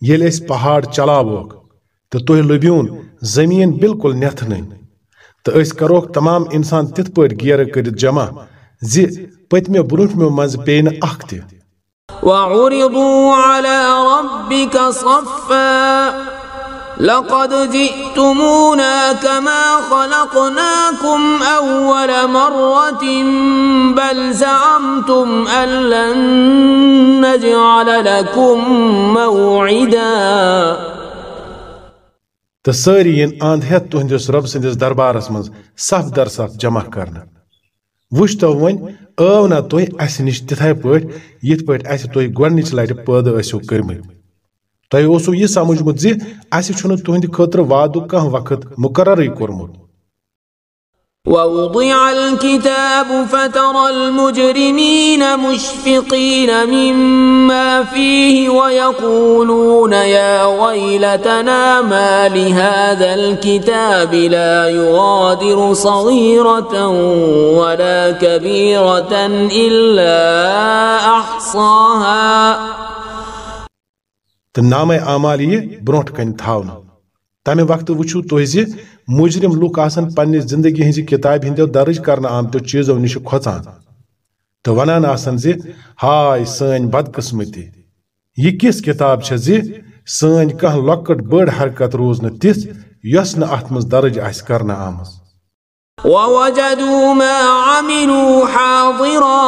ییٚلہِ أسۍ پہاڑ چلاووکھ تہٕ تُہۍ لٔبیوٗن زٔمیٖن بالکل نٮ۪تھنٕے۔ تہٕ أسۍ کَروکھ تمام اِنسان تِتھ پٲٹھۍ گیرٕ کٔرِتھ جمع زِ پٔتمیو برونٛٹھمیو منٛزٕ پیٚیہِ نہٕ اکھ تہِ۔ وَعُرِضُوا على رَبِّكَ صَفًّا لقد جئتمونا كما خلقناكم أول مرة بل زعمتم أن لن نجعل لكم موعدا. تہٕ سٲری یِن اند ہٮ۪تھ تُہنٛدِس رۄب سٕنٛدِس دربارس منٛز صف در صف جمع کرنہٕ وٕچھتو وۄنۍ ٲو نہ تُہۍ اَسہِ نِش تِتھے پٲٹھۍ یِتھ پٲٹھۍ اَسہِ تُہۍ گۄڈنِچ لٹہِ پٲدٕ ٲسِو کٔرمٕتۍ تۄہہِ اوسوٕ یہِ سمجھمُت زِ اَسہِ چھُنہٕ تُہنٛدِ خٲطرٕ وادُک کانٛہہ وقت مُقررٕے کوٚرمُت ووضع الكتاب فترى المجرمين مشفقين مما فيه ويقولون يا ويلتنا ما لهذا الكتاب لا يغادر صغيرة ولا كبيرة إلا أحصاها تہٕ نامے اعمال یہِ برونٛٹھ کنہِ تھاونہٕ تمہِ وقتہٕ وٕچھِو تُہۍ زِ مُجرِم لُکھ آسن پننہِ زندگی ہٕنٛزِ کِتابہِ ہٕنٛدیو درٕج کرنہٕ آمتیو چیٖزو نِش کھۄژان تو ونان آسن زی ہاے سٲنۍ بدقسمتی یہ کس کتاب چھےٚ زِ سٲنۍ کانٛہہ لۄکٕٹ بٔڑ حرکت روز نہٕ تِژھ یۄس نہٕ اتھ منٛز درج آسہِ کرنہٕ آمٕژ ووجدوا ما عملوا حاضرا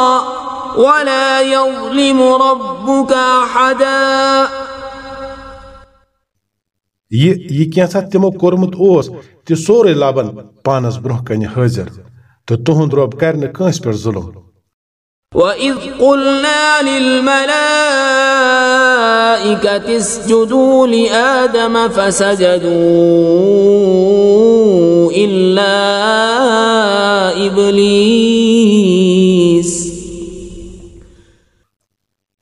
ولا يظلم ربك احدا یہ یہ کینٛژھا تِمو کوٚرمُت اوس تہِ سورُے لبن پانس برٛونٛہہ کنہِ حٲضِر تہٕ تُہُنٛد رۄب کرِ نہٕ کٲنٛسہِ پٮ۪ٹھ ظُلم۔ وإذ قلنا للملائكة اسجدوا لآدم فسجدوا إلا إبليس۔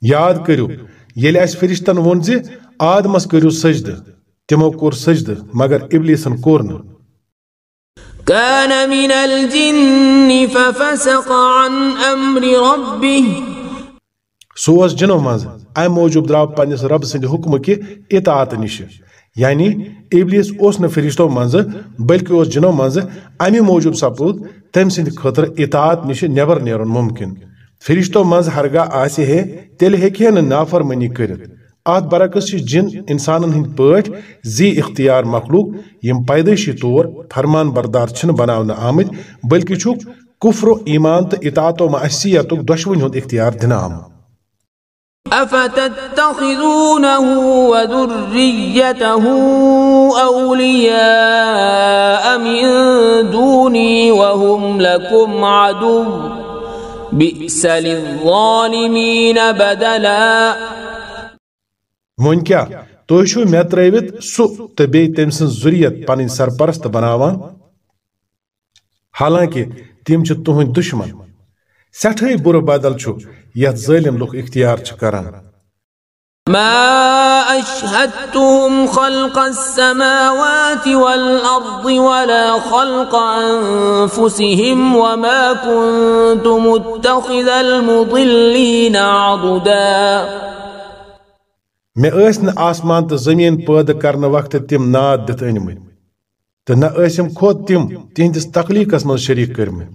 یاد کٔرِو ییٚلہِ اَسہِ فرشتن ووٚن زِ آدمس کٔرِو سجدٕ تِمو کوٚر سجدٕ مگر ابلیسن کوٚر نہٕ كان من الجن ففسق عن أمر ربه. سُہ اوس جِنو منٛز امہِ موٗجوٗب درٛاو پننِس رب سٕنٛدِ حُکمہٕ کہِ اطاعت نِشہِ یعنی ابلیس اوس نہٕ فرشتو منٛزٕ بٔلکہِ اوس جِنو منٛزٕ امہِ موٗجوٗب سپود تٔمۍ سٕنٛدِ خٲطرٕ اطاعت نِشہِ نٮ۪بر نیرُن مُمکِن. فرشتو منٛز ہرگاہ آسہِ ہے تیٚلہِ ہیٚکہِ ہے نہٕ اتھ برعکس چھِ جن انسانن ہٕنٛدۍ پٲٹھۍ زی اختیار مخلوق یم پیدٲشی طور فرمان بردار چھِنہٕ بناونہٕ آمٕتۍ بلکہِ چھُکھ کفر و ایمان تہٕ اطاعت و معصیتُک دۄشوٕنی ہُنٛد اختیار دِنہٕ آمُت أفتتخذونه وذريته أولياء من دوني وهم لكم عدو بئس للظالمين بدلا. وۄنۍ کیا تُہۍ چھِو مےٚ ترٛٲوِتھ سُہ تہٕ تٔمۍ سٕنٛز ذریت پننۍ سرپرست بناوان حالانکہ تِم چھِ تُہنٛدۍ دشمن سٹھائی برو بدل چھو یہ ظالم لوگ اختیار چھو کران ما أشهدتهم خلق السماوات والأرض ولا خلق أنفسهم وما كنت متخذ المضلين عضداً مےٚ ٲسۍ نہٕ آسمان تہٕ زٔمیٖن پٲدٕ کرنہٕ وقتہٕ تِم ناد دِتھ أنمٕتۍ تہٕ نہ ٲسِم کھوت تِم تِہنٛدِس تخلیٖقس منٛز شریٖک کٔرمٕتۍ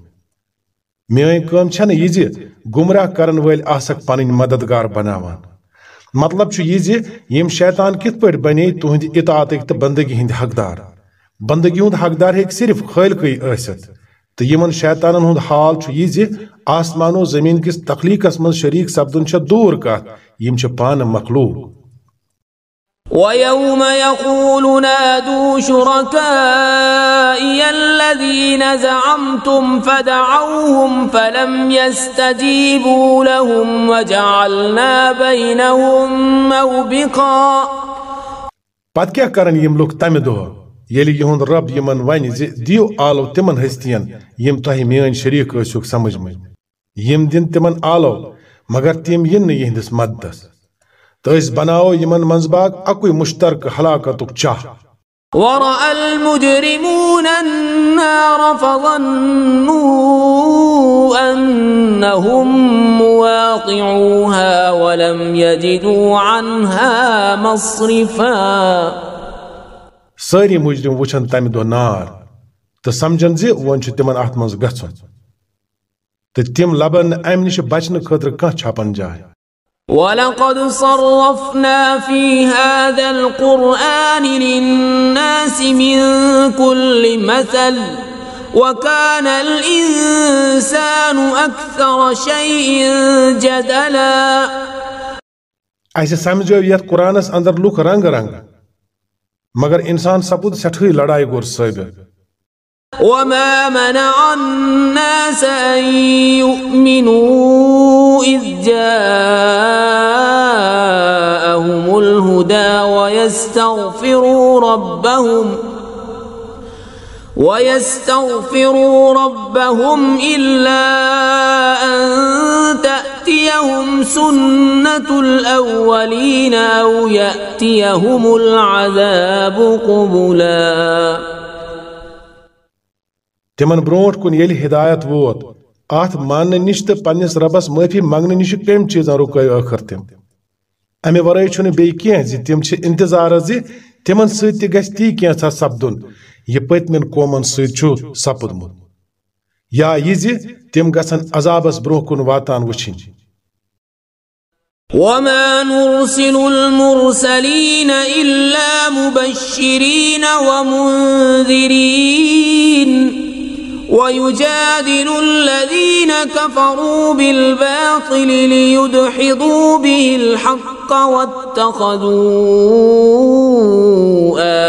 میٲنۍ کٲم چھنہٕ یہِ زِ گمراہ کرن وٲلۍ آسکھ پنٕنۍ مددگار بناوان مطلب چھُ یہِ زِ یِم شیطان کِتھ پٲٹھۍ بنے تُہنٛدِ اطاعتٕکۍ تہٕ بندگی ہٕنٛدۍ حقدار بندگی ہُنٛد حقدار ہیٚکہِ صرف خٲلقٕے ٲسِتھ تہٕ یِمن شیطانن ہُنٛد حال چھُ یہِ زِ آسمان و زٔمیٖن کِس تخلیٖقس منٛز شریٖک سپدُن چھےٚ دوٗر کتھ یِم چھِ پانہٕ مخلوق ويوم يقول نادوا شركائي الذين زعمتم فدعوهم فلم يستجيبوا لهم وجعلنا بينهم موبقا. پتہٕ کیٛاہ کرن یِم لُکھ تمہِ دۄہ ییٚلہِ یِہُنٛد رب یِمن ونہِ زِ دِیِو آلو تِمن ہستین یِم تۄہہِ میٲنۍ شریٖک ٲسِوکھ سمجھمٕتۍ یِم دِن تِمن آلو مگر تِم یِن نہٕ یِہنٛدِس تہٕ أسۍ بناوو یِمن منٛز باگ اکُے مشترکہٕ ہلاکتُک چاہ ورأى المجرمون النار فظنوا أنهم مواقعوها ولم يجدوا عنها مصرفا. سٲری مُجرم وٕچھن تمہِ دۄہ نار. تہٕ سمجھن زِ وۄنۍ چھُ تِمن اتھ منٛز گژھُن تہٕ تِم لبن نہٕ امہِ نِش بچنہٕ خٲطرٕ کانٛہہ چھپن جاے ولقد صرفنا في هذا القرآن للناس من كل مثل وكان الإنسان أكثر شيء جدلا. اسہِ سمجھو یتھ قرآنس اندر لُکھ رنگ رنگ مگر انسان سپُد سٮ۪ٹھٕے لڑایہِ گوٚر ثٲبت وما منع الناس أن يؤمنوا إذ جاءهم الهدى ويستغفروا ربهم ويستغفروا ربهم إلا أن تأتيهم سنة الأولين أو يأتيهم العذاب قبلاً. تمن برونٹ کن ییٚلہِ ہدایت ووت. اتھ ماننہٕ نِش تہٕ پننس ربس معٲفی منگنہٕ نِش کٔمۍ چیٖزن رُکٲے ٲخر تِم؟ امہِ ورٲے چھُنہٕ بیٚیہِ کینٛہہ زِ تِم چھِ انتظار زِ تِمن سۭتۍ تہِ گژھِ تی کینٛژھا سپدُن۔ یہِ پٔتمٮ۪ن قومن سۭتۍ چھُ سپُدمُت۔ یا یہ زِ تِم گژھن عذابس برونٛہہ کُن واتان وٕچھِنۍ۔ وما نرسل المرسلين إلا مبشرين ومنذرين ويجادل الذين كفروا بالباطل ليدحضوا به الحق واتخذوا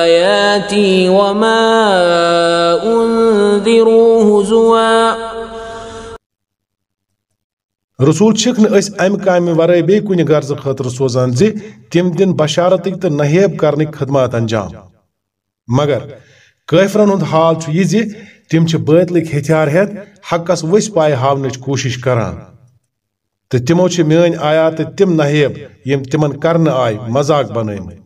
آياتي وما أنذروا هزواً. رسول چھِکھ نہٕ أسۍ اَمہِ کامہِ ورٲے بیٚیہِ کُنہِ غرضہٕ خٲطرٕ سوزان زِ تِم دِن بشارتٕکۍ تہٕ نہیب کرنٕکۍ خدمات انجام. مگر کٲفرن ہُنٛد حال چھُ یہِ تِم بٲتلٕکۍ ہتھیار ہٮ۪تھ حقس ؤسۍ پایہِ ہاونٕچ کوٗشش کران۔ تہٕ تِمو چھِ میٲنۍ آیاتہٕ تِم نہیب یِم تِمن کرنہٕ آیہِ مذاق بنٲومٕتۍ۔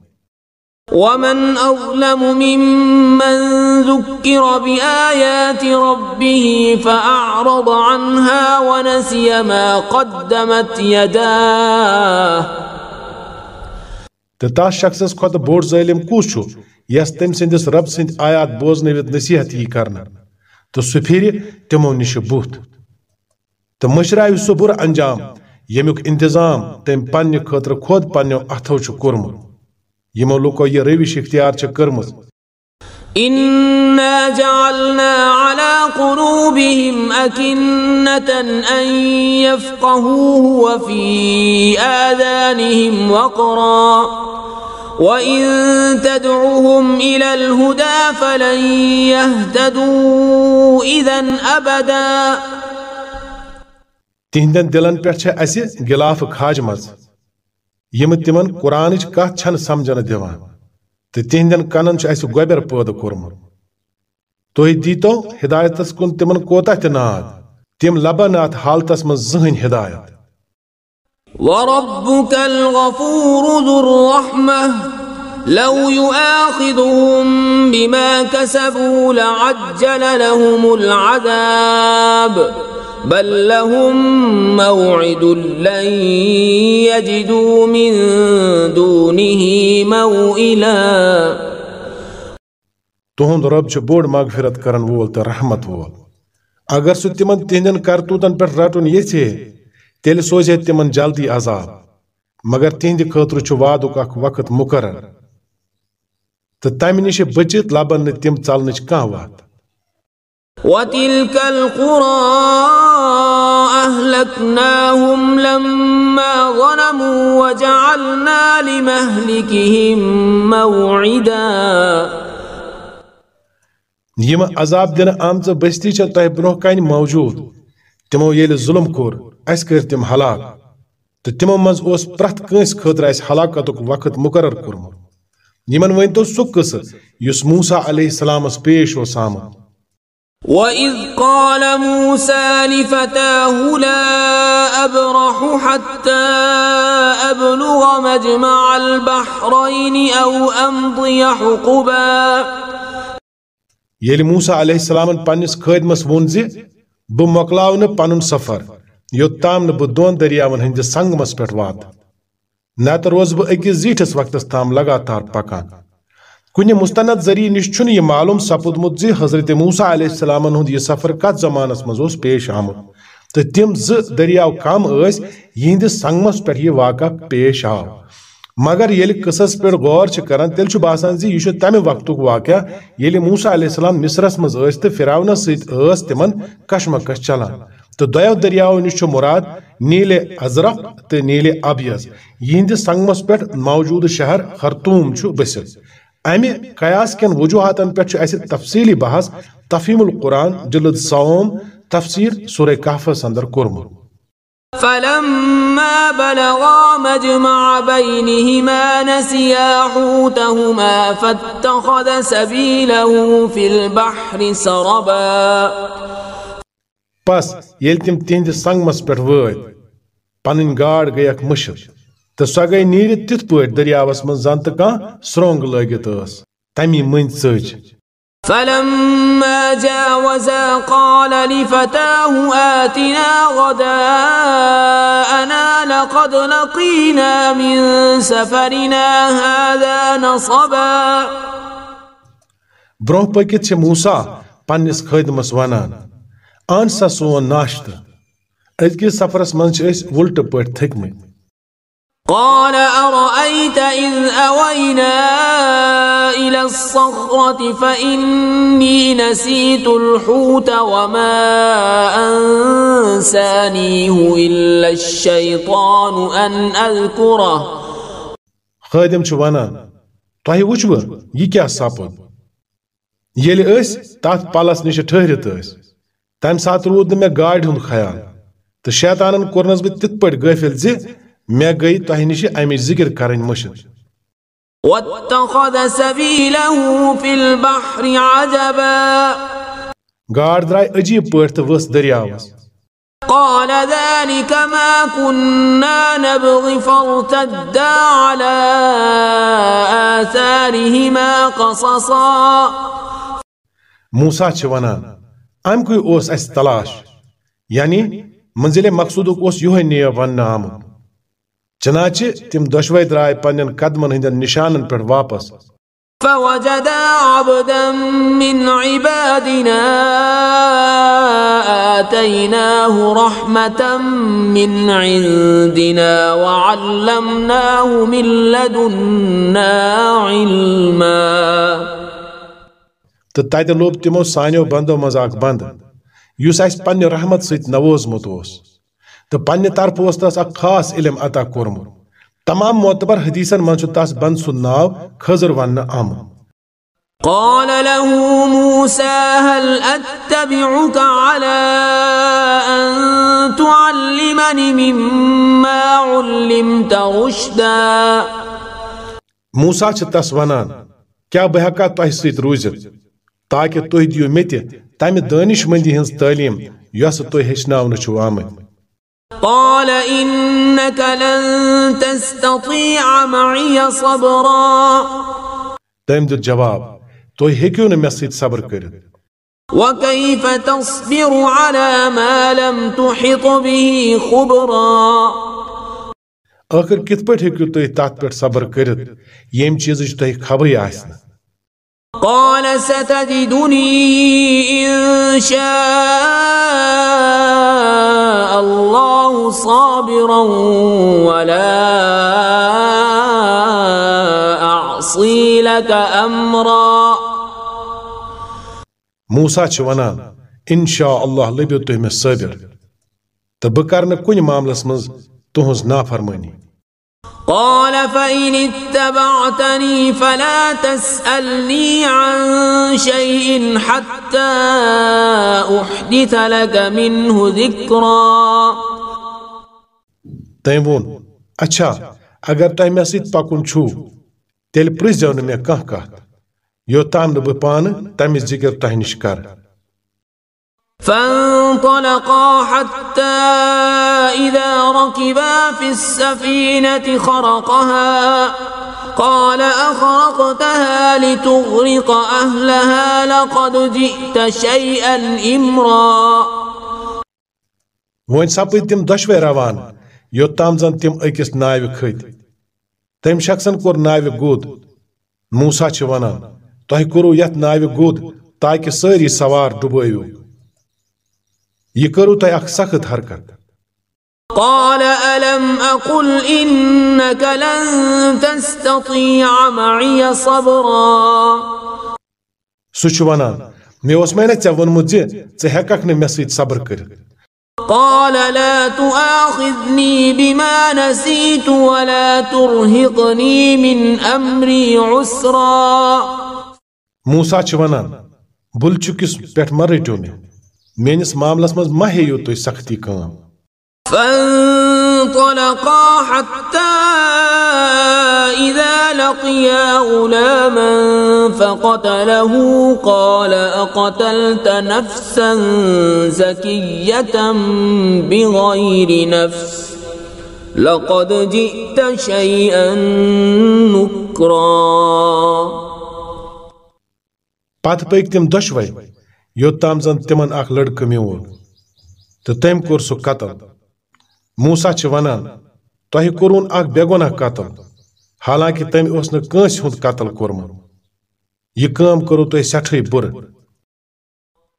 ومن أظلم ممن ذكر بآيات ربه فأعرض عنها ونسي ما قدمت يداه۔ تس شخصس کھۄتہٕ بوٚڑ ظٲلم کُس چھُ؟ یس تٔمۍ سٕنٛدِس رب سٕنٛدۍ آیات بوزنٲوِتھ نصیحت یی کرنہٕ۔ تہٕ سُہ پھرِ تِمو نِش بُتھ تہٕ مٔشراوِ سُہ بُرٕ انجام ییٚمیُک انتظام تٔمۍ پننہِ خٲطرٕ خۄد پننیو اتھو چھُ کوٚرمُت یمو لوکو یہ روش اختیار چھ إنا جعلنا على قلوبهم أكنة أن يفقهوه وفي آذانهم وقرا وإن تدعوهم إلى الهدى فلن يهتدوا إذا أبدا تہندن دلن پٮ۪ٹھ چھِ اسہِ گِلاف کھاجمژ یم تمن قرآن کتھ چھنہٕ سمجھن دِوان تو تہندین کنن اسہِ گوبر پٲدٕ کوٚرمُت۔ تُہۍ دیٖتو ہدایتس کُن تمن کوتاہ تہِ ناد، تم لبن اتھ حالتس منٛز زٕہٕنۍ ہدایت۔ وربك الغفور ذو الرحمة. لو يؤاخذهم بما كسبوا لعجل لهم العذاب. بل لهم موعد لن يجدوا من دونه موئلا. تہند رب چھ بوڑ مغفرت کرن وول تو رحمت وول. اگر سہ تمن تہندین کرتوتن پہ رٹن یژھے تیل سوزے تمن جلدی عذاب مگر تہند خاطر چھ وادک اخ وقت مقرر۔ تو تمہ نش بچت لبن تم ژلنچ کانٛہہ وتھ۔ وتلك القرى أهلكناهم لما ظلموا وجعلنا لمهلكهم موعدا۔ يم عذاب دن آمز بستی چھ تہ برونٛہہ کن موجود تمو ییٚلہِ ظلم کوٚر۔ اس کر تم ہلاک تو تمو مز پریت پرت کنس خطر اس ہلاکت وقت مقرر کرم یمن ون تو سہ قصہ اس موسا علیہ السلام پیش اوس آمُت وَإِذْ قَالَ مُوسَى لِفَتَاهُ لَا أَبْرَحُ حَتَّى أَبْلُغَ مَجْمَعَ الْبَحْرَيْنِ أَوْ أَمْضِيَ حُقُبًا۔ ییٚلہِ موسیٰ علیہ السلام پنٕنِس خٲدمس ووٚن زِ بہٕ مۄکلاو سفر۔ یوٚتام نہٕ بہٕ دۄن دٔریاون سنگمس پٮ۪ٹھ واتہٕ نتہٕ روزٕ بہٕ أکِس زیٖٹھِس وقتس تام لگاتار پکان۔ کُنہِ مستند ذریعہ نش چھُنہٕ یہِ معلوم سپُدمُت زِ حضرت موسا علیہ السلام ہُنٛد یہِ سفر کتھ زمانس منٛز اوس پیش آمُت۔ تہٕ تِم زٕ دٔریاو کم ٲسۍ یِہنٛدِس سنگمس پٮ۪ٹھ یہِ واقعہ پیش آو۔ مگر ییٚلہِ قصس پٮ۪ٹھ غور کران، تیٚلہِ چھُ باسان زِ یہِ چھُ تمہِ وقتُک واقعہ، ییٚلہِ موسا علیہ السلام مصرس منٛز ٲسۍ تہٕ فراونس سۭتۍ ٲس تِمن کشمکش چلان۔ تہٕ دۄیو دٔریاو نِش چھُ مُراد نیٖلہِ ازرق تہٕ نیٖلہِ ابیض یِہنٛدِس سنگمس پٮ۪ٹھ موجوٗدٕ شہر خرطوم چھُ بٔسِتھ امہ قیاس کن وجوہاتن پہ اس تفصیلی بحث تفہیم القرآن جلد سوم تفسیر سورہ کہفس اندر کورمت فلما بلغا مجمع بينهما نسيا حوتهما فاتخذ سبيله في البحر سربا پس ییٚلہِ تِم تِہنٛدِس سنگمس پٮ۪ٹھ وٲتۍ پنٕنۍ گاڈ گٔیکھ مٔشِد تو سۄ گٔے نیٖرِتھ تِتھ پٲٹھۍ دٔریاوس منٛز زن تہٕ کانٛہہ سرٛونٛگ لٲگِتھ ٲس تمی مٔنٛزۍ ژٔج فلما جاوزا قال لفتاه آتنا غداءنا لقد لقينا من سفرنا هذا نصبا برونٛہہ پٔکِتھ چھِ موسا پننِس خٲدمس ونان ان سا سون ناشتہ أزکِس سفرس چھِ أسۍ وُلٹہٕ پٲٹھۍ تھٔکمٕتۍ قال أرأيت إذ أوينا إلى الصخرة فإني نسيت الحوت وما أنسانيه إلا الشيطان أن أذكره. خٲدِم چھُ ونان تۄہہِ وٕچھوٕ یہِ کیٛاہ سپُد ییٚلہِ أسۍ تتھ پلس نِش ٹھٔہرِتھ ٲسۍ تمہِ ساتہٕ روٗد مےٚ گاڑِ ہُنٛد خیال تہٕ شیطانن کوٚرنس بہٕ تِتھ پٲٹھۍ غٲفِل زِ مےٚ گٔیہِ تۄہہِ نِش امِچ ذِکر کرٕنۍ مٔشِد واتخذ سبيله في البحر عجبا۔ گاڈ درٛاے عجیٖب پٲٹھۍ تہٕ ؤژھ دٔریاوس۔ قال ذلك ما كنا نبغي فارتدا على آثارهما قصصا۔ موسا چھِ ونان امہِ کُے اوس اسہِ تلاش یعنی منزِلِ مقصوٗدُک اوس یِہوے نیب وننہٕ آمُت چنانچہ تِم دۄشوے درٛاے پننٮ۪ن قدمن ہٕنٛدٮ۪ن نِشانن پٮ۪ٹھ واپس۔ فوجدا عبدا من عبادنا آتيناه رحمة من عندنا وعلمناه من لدنا علما۔ تو تت لوب تمو سانو بندو مز بند اس پنہ رحمت ست نووزمت تو پنہ طرف اس تس خاص علم عطا کورمت تمام معتبر حدیثن من تس بند سن ناو خضر ون آم قال له موسى هل أتبعك على أن تعلمني مما علمت رشدا موسى چھتس ونان کیا بہکا تہ سیت روزت تاکہِ تُہۍ دِیِو مےٚ تہِ تمہِ دٲنِش مندی ہٕنٛز تعلیٖم یۄسہٕ تُہۍ ہیٚچھناونہٕ چھِو آمٕتۍ۔ قال إنك لن تستطيع معي صبرا. تٔمۍ دیُت جواب تُہۍ ہیٚکِو نہٕ مےٚ سۭتۍ صبر کٔرِتھ۔ وكيف تصبر على ما لم تحط به خبرا. ٲخر کِتھ پٲٹھۍ ہیٚکِو تُہۍ تتھ پٮ۪ٹھ صبر کٔرِتھ؟ ییٚمہِ چیٖزٕچ تۄہہِ خبرٕے آسہِ نہٕ قال ستجدني إن شاء الله صابرا ولا أعصي لك أمرا. موسا چھِ ونان انشاء اللہ لٔبِو تُہۍ مےٚ صٲبِر تہٕ بہٕ کرٕ نہٕ کُنہِ معاملس منٛز تُہنٛز نافرمٲنی قال فإن اتبعتني فلا تسألني عن شيء حتى أحدث لك منه ذكرا. تٔمۍ ووٚن أچھا اگر تۄہہِ مےٚ سۭتۍ پکُن چھُو تیٚلہِ پرٛژھزیو نہٕ مےٚ کانٛہہ کتھ یوٚتام نہٕ بہٕ پانہٕ تمِچ ذِکر تۄہہِ نِش کرٕ فانطلقا حتى إذا ركبا في السفينة خرقها. قال أخرقتها لتغرق أهلها لقد جئت شيئا إمرا. وۄنۍ سپٕدۍ تِم دۄشوے روان؟ یوٚتام زن تِم أکِس ناوِ کھٔتۍ تٔمۍ شخصن کوٚر ناوِ گوٚد. موسا چھِ ونان تۄہہِ کوٚروٕ یتھ ناوِ گوٚد. تاکہِ سٲری سوار ڈُبٲیِو یہِ کٔرٕو تۄہہِ اکھ سخت حرکت قال ألم أقل إنك لن تستطيع معي صبرا؟ ووٚنمُت زِ ژٕ ہٮ۪ککھ نہٕ مےٚ سۭتۍ صبر کٔرِتھ قال لا تؤاخذني بما نسيت ولا ترهقني من أمري عسرا. موسا چھِ ونان بُلچُکِس پٮ۪ٹھ مہ رٔٹِو مےٚ میٲنِس معاملس منٛز مہ ہیٚیِو تُہۍ سختی کٲم فانطلقا حتى إذا لقيا غلاما فقتله قال أقتلت نفسا زكية بغير نفس لقد جئت شيئا نكرا. پتہٕ پٔکۍ تِم دۄشوے یوٚتام زن تِمن اکھ لڑکہٕ میوٗل تہٕ تٔمۍ کوٚر سُہ قتل موسا ونان کوٚرُن اکھ بے گۄناہ قتل حالانکہِ تٔمۍ اوس نہٕ کٲنٛسہِ ہُنٛد قتل کوٚرمُت یہِ کٲم کٔرٕو تۄہہِ سٮ۪ٹھٕے بُرٕ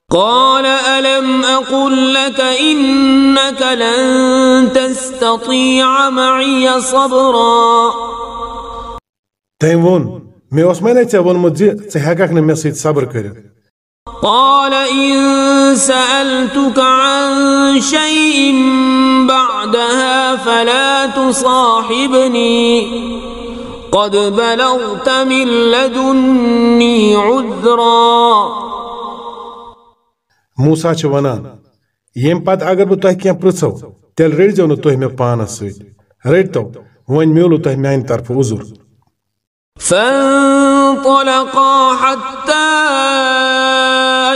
قال ألم أقل لك إنك لن تستطيع معي صبرا تٔمۍ ووٚن مےٚ اوس مےٚ ژےٚ ووٚنمُت زِ ژٕ ہٮ۪ککھ نہٕ مےٚ سۭتۍ صبر کٔرِتھ قال إن سألتك عن شيء بعدها فلا تصاحبني. قد بلغت من لدني عذرا. موسا چھِ ونان ییٚمہِ پتہٕ اگر بہٕ تۄہہِ کینٛہہ پرژھو تیٚلہِ رٔٹۍزیو نہٕ تُہۍ مےٚ پانس سۭتۍ رٔٹۍتو وۄنۍ میوٗلوٕ تۄہہِ میانہِ طرفہٕ عذر فانطلقا حتى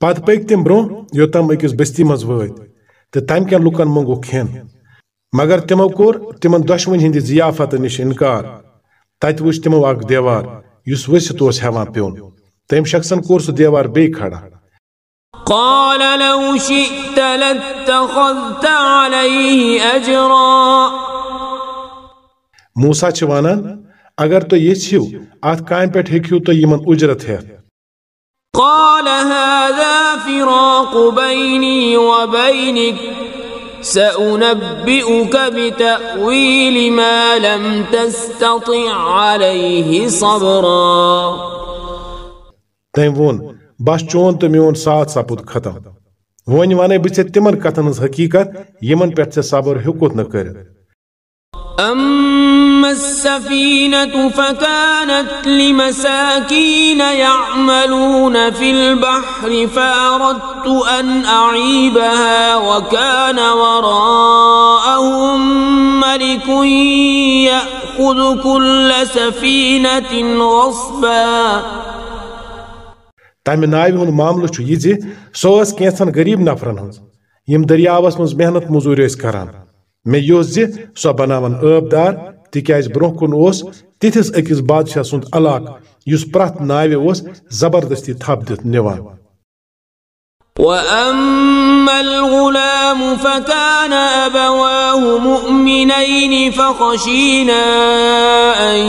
پتہ پک تم برو یوتام اکس بستی مز و تم کن لکن منگو کھین مگر تمو کور دشوین ہند ضیافت نش انکار تت وچ تمو اک دیوار اس وسط اس پیون تم شخصن کور سہ دیوار بی کھڑا قال لو شئت لاتخذت عليه اجرا اگر تو یہ ات کام تو یمن اجرت ہیت قال هذا فراق بيني وبينك سأنبئك بتأويل ما لم تستطع عليه صبرا. تٔمۍ ووٚن بس چون تہٕ میون ساتھ سپُد ختم وۄنۍ ونَے بہٕ ژےٚ تِمن کتھن ہٕنٛز حقیٖقت یِمن پٮ۪ٹھ ژےٚ صبر ہیوٚکُتھ نہٕ کٔرِتھ أما السفينة فكانت لمساكين يعملون في البحر فأردت أن أعيبها وكان وراءهم ملك يأخذ كل سفينة غصبا. تمہِ ناوِ ہُنٛد معاملہٕ چھُ یہِ زِ سۄ ٲس کینٛژن غریٖب نفرن ہٕنٛز یِم دٔریاوس منٛز محنت موٚزوٗرۍ ٲسۍ کران زِ سۄ بناون ٲبدار تِکیازِ برونٛہہ کُن اوس تِتھِس أکِس بادشاہ سُنٛد علاقہٕ یُس پرٛٮ۪تھ ناوِ اوس زبردستی تھپ دِتھ نِوان وأما الغلام فكان أبواه مؤمنين فخشينا أن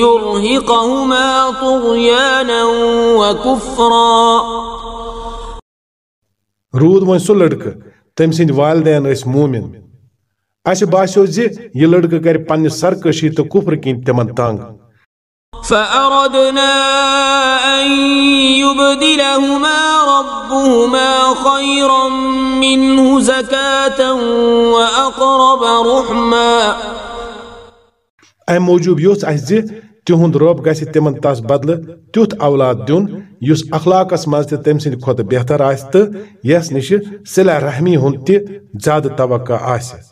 يرهقهما طغيانا وكفرا روٗد وۄنۍ سُہ لڑکہٕ سٕنٛدۍ والدین ٲسۍ موٗمِن اس باسیو زی یہ لڑکا کر پن سرکشی تو کفر کی تمن تانگ فَأَرَدْنَا أَن يُبْدِلَهُمَا رَبُّهُمَا خَيْرًا مِّنْهُ زَكَاةً وَأَقْرَبَ رُحْمًا اے موجوب یوس احزی تہند روب گیسی تیمن تاس بدل تیوت اولاد دیون یوس اخلاق اس اخلاقس تیم سنی خود بہتر آئیست یس نشی سلح رحمی ہونتی زیاد توقع آئیست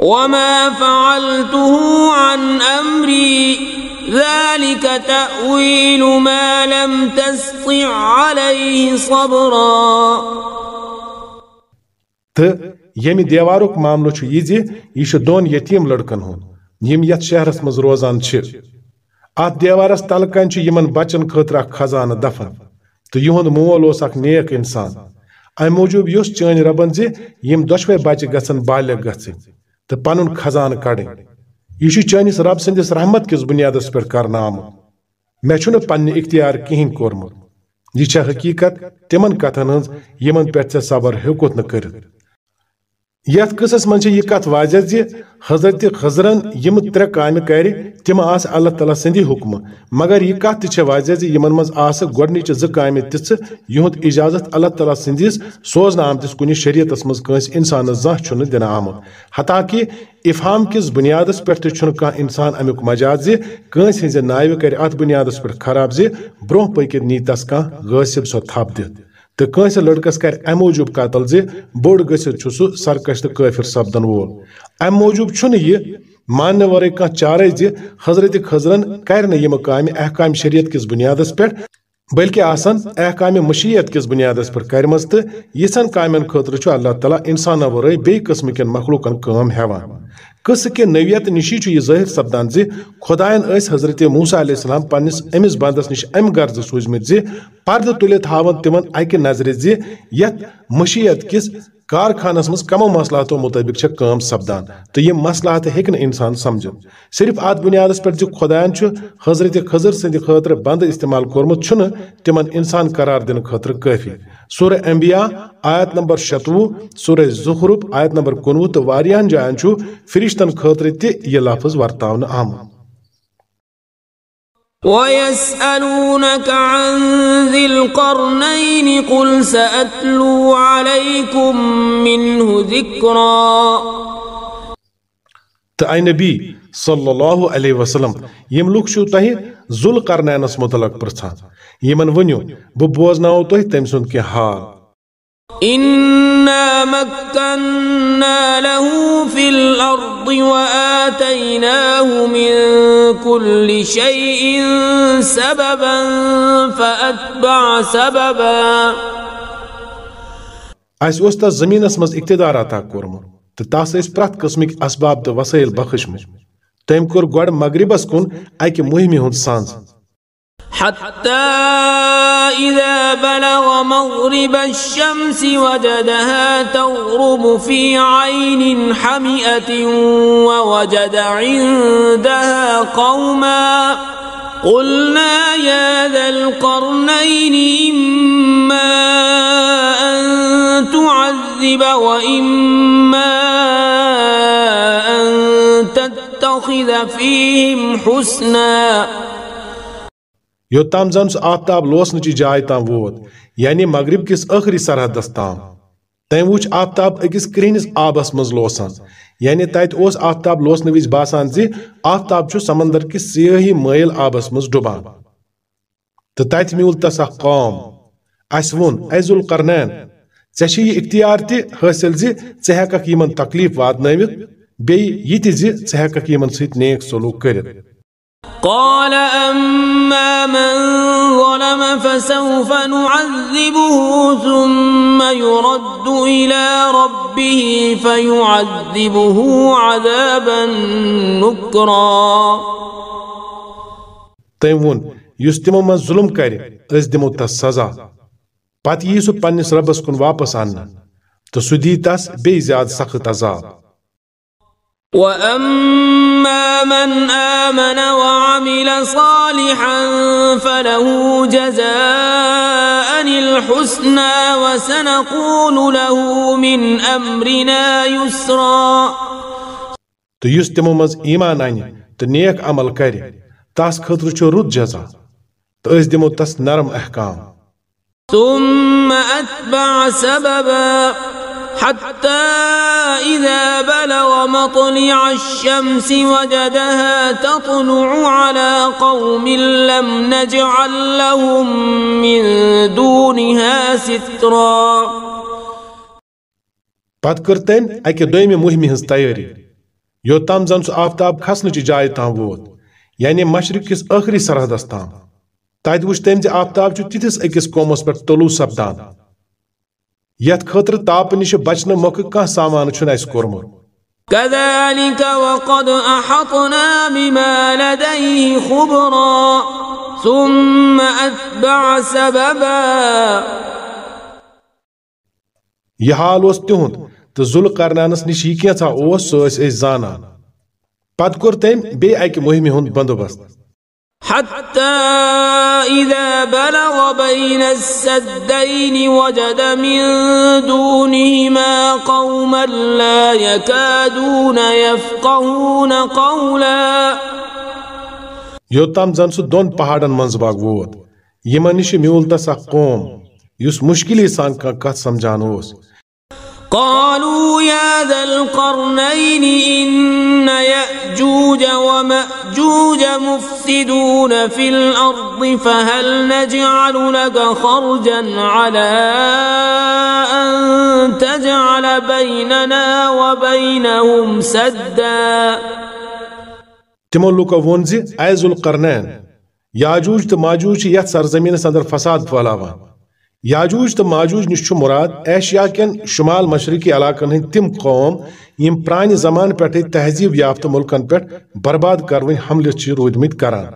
وما فعلته عن امري ذلك تاويل ما لم تسطع عليه صبرا۔ تہٕ ییٚمہِ دیوارُک معاملہٕ چھُ یہِ زِ یہِ چھُ دۄن یتیٖم لڑکن ہُنٛد، یِم یتھ شہرس منٛز روزان چھِ۔ اتھ دیوارس تلہٕ کنۍ چھُ یِمن بچن خٲطرٕ اکھ خزانہٕ دفن، تہٕ یِہُنٛد مول اوس اکھ نیک انسان۔ امہِ موٗجوٗب یُس چٲنۍ ربن زِ یِم دۄشوے بچہِ گژھن بالغ گژھٕنۍ۔ تو پن خزان کڑن یہ چانس رب سندس رحمت کس بنیادس پہ کرنا آمت۔ مہن پنہ اختیار کہین کورمت۔ یہ حقیقت تمن کتن ہز یمن پہ ثے صبر ہیوٚکُتھ نہ یتھ قصس من یہ کت واضح زِ حضرت خضرن یم ترے کامہ کر، تم آس اللہ تعالیٰ سندی حکم مگر یہ کت تہ واضح زِ یمن مز آس گۄڈنچ زٕ کامہ تِژھ، یہند اجازت اللہ تعالیٰ سندس سوزنہٕ آمتس کُنہِ شریعتس منٛز کٲنٛسہِ انسانس زانٛہہ چھُنہٕ دِنہٕ آمُت۔ حتیٰ کہِ افہام کِس بنیادس پٮ۪ٹھ تہِ چھُنہٕ کانٛہہ انسان امیُک مجاز زِ کٲنٛسہِ ہٕنزِ ناوِ کرِ اتھ بنیادس پٮ۪ٹھ خراب زِ برونٛہہ پٔکِتھ نی تس کانٛہہ غٲصِب سۄ تھپ دِتھ۔ تو کنس لڑکس کر امہ موجوب قتل زی بوڑ گسیت سہ سرکش تو کافر سپدن وول۔ امہ موجوب چھن یہ ماننے ورے کان چارے زی حضرت خضرن کر کام احکام شریعت کس بنیادس پہ بلکہ آسان احکام مشیت کس بنیادس پہ کرم تو یژھن کامن خاطر اللہ تعالیٰ انسانہ ورے بی قسم کن مخلوقن کم ہیوان قصہ کے نویت نشی چھ یہ ظاہر سپدان زی حضرت موسی علیہ السلام پنس امس بندس نش ام غرض سوزمت زی پرد تلت ہاون تمن اکہ نظر زی مشیت کس کارخانس مز کمو مسلحتوں مطابق چھ سپدان تو یہ مسلحت ہیک نہ انسان سمجھن صرف ات بنیاد پہ زی خدائن حضرت خضر سند خاطر بند استعمال کورمت چھن تمن انسان قرار دن خاطر کافی سورہ انبیاء آیت نمبر شتوُہ سورہ زخرُب آیت نمبر کُنوُہ تہٕ واریاہن جاین چھُ فرشتن خٲطرٕ تہِ یہِ لفظ ورتاونہٕ آمُت ويسألونك عن ذي القرنين قل سأتلو عليكم منه ذكرا۔ تہٕ اے نبی صلی اللہ علیہ وسلم یم لوک چھو تۄہہِ ذوالقرنینس متعلق پرژھان یمن ؤنِو بہٕ بوزناوو تۄہہِ تٔمۍ سُنٛد کینٛہہ حال إنا مكنا له في الأرض وآتيناه من كل شيء سببا فأتبع سببا اس اوس تس زمینس منٛز اقتدار عطا کوٚرمُت تہٕ تس ٲسۍ پرٛٮ۪تھ قٕسمٕکۍ اسباب تٔمۍ کوٚر گۄڈٕ مغربس کُن اکہِ مُہمہِ ہُنٛد سانٛز حتى إذا بلغ مغرب الشمس وجدها تغرب في عين حمئة ووجد عندها قوما قلنا يا ذا القرنين إما أن تعذب وإما أن یوتام زن سہ آفتاب لوسنچ جائے تام ووت یعنی مغرب کس ٲخری سرحدس تام۔ تم وچ آفتاب أکس کرہنس آبس مز لوسان یعنی تت اوس آفتاب لوسنہٕ وز باسان زِ آفتاب چھُ سمندر کس سیاہی مٲیل آبس مز ڈُبان تہٕ تتہِ میوٗل تس اکھ قوم اسہِ ووٚن اے ذوالقرنین ژےٚ چھِ یہِ اختیار تہِ حٲصِل زِ ژٕ ہٮ۪ککھ یِمن تکلیف واتنٲوِتھ بیٚیہِ یِمن سۭتۍ نیک سلوٗک کٔرِتھ قال أما من ظلم فسوف نعذبه ثم يرد إلى ربه فيعذبه عذابا نكرا. تم وون یُس تِمو منٛز ظُلم کرِ أسۍ دِمو تس سزا. پتہٕ یی سُہ پننِس رۄبس کُن واپس اننہٕ تہٕ سُہ دی تس بیٚیہِ زیادٕ سخت عذاب. واما من امن وعمل صالحا فله جزاء الحسنى وسنقول له من امرنا يسرا تو یُس تِمو منٛز ایٖمان انہِ تہٕ نیک عمل کرِ تس خٲطرٕ چھُ رُت جزا تہٕ أسۍ دِمو تس نرم احکام۔ ثم اتبع سببا حتى إذا بلغ مطلع الشمس وجدها تطلع على قوم لم نجعل لهم من دونها سترا. پتہٕ کٔر تٔمۍ اکہِ دویمہِ مُہمہِ ہٕنٛز تیٲری یوٚتام زن سُہ آفتاب کھسنٕچہِ جایہِ تام ووت یعنی مشرق کِس ٲخری سرحدس تام تتہِ وٕچھ تٔمۍ آفتاب چھُ تِتھِس أکِس قومس پٮ۪ٹھ طلوٗع سپدان۔ یت خطر تاپ نش بچن مک کان سامان چھن اس کورم كذلك وقد احطنا بما لديه خبرا ثم اتبع سببا یہ حال اس تہند تو ذوالقرنینس نش یہ کیسا اوس سو اس زانان۔ پت کور تم بی اک مہمی ہند بندوبست۔ حتى إذا بلغ بين السدين وجد من دونهما قوما لا يكادون يفقهون قولا. یوتام زن سہ دون پہاڑن منز باغ ووت. یمن نش میول تس اخ قوم یس مشکلی سان کانٛہہ کتھ سمجھان اوس قالوا يا ذا القرنين إن يأجوج ومأجوج مفسدون في الأرض فهل نجعل لك خرجا على أن تجعل بيننا وبينهم سدا؟ تمو لوکو وون زِ اے ذوالقرنین یاجوج تہٕ ماجوج چھِ یتھ سرزمینس اندر فساد پھہلاوان یاجوج تو ماجوج نش مراد ایشیا کن شمال مشرقی علاقن ہند تم قوم یم پران زمان پہ تہذیب یافتہ ملکن پہ برباد کرون حملہ رودمت کران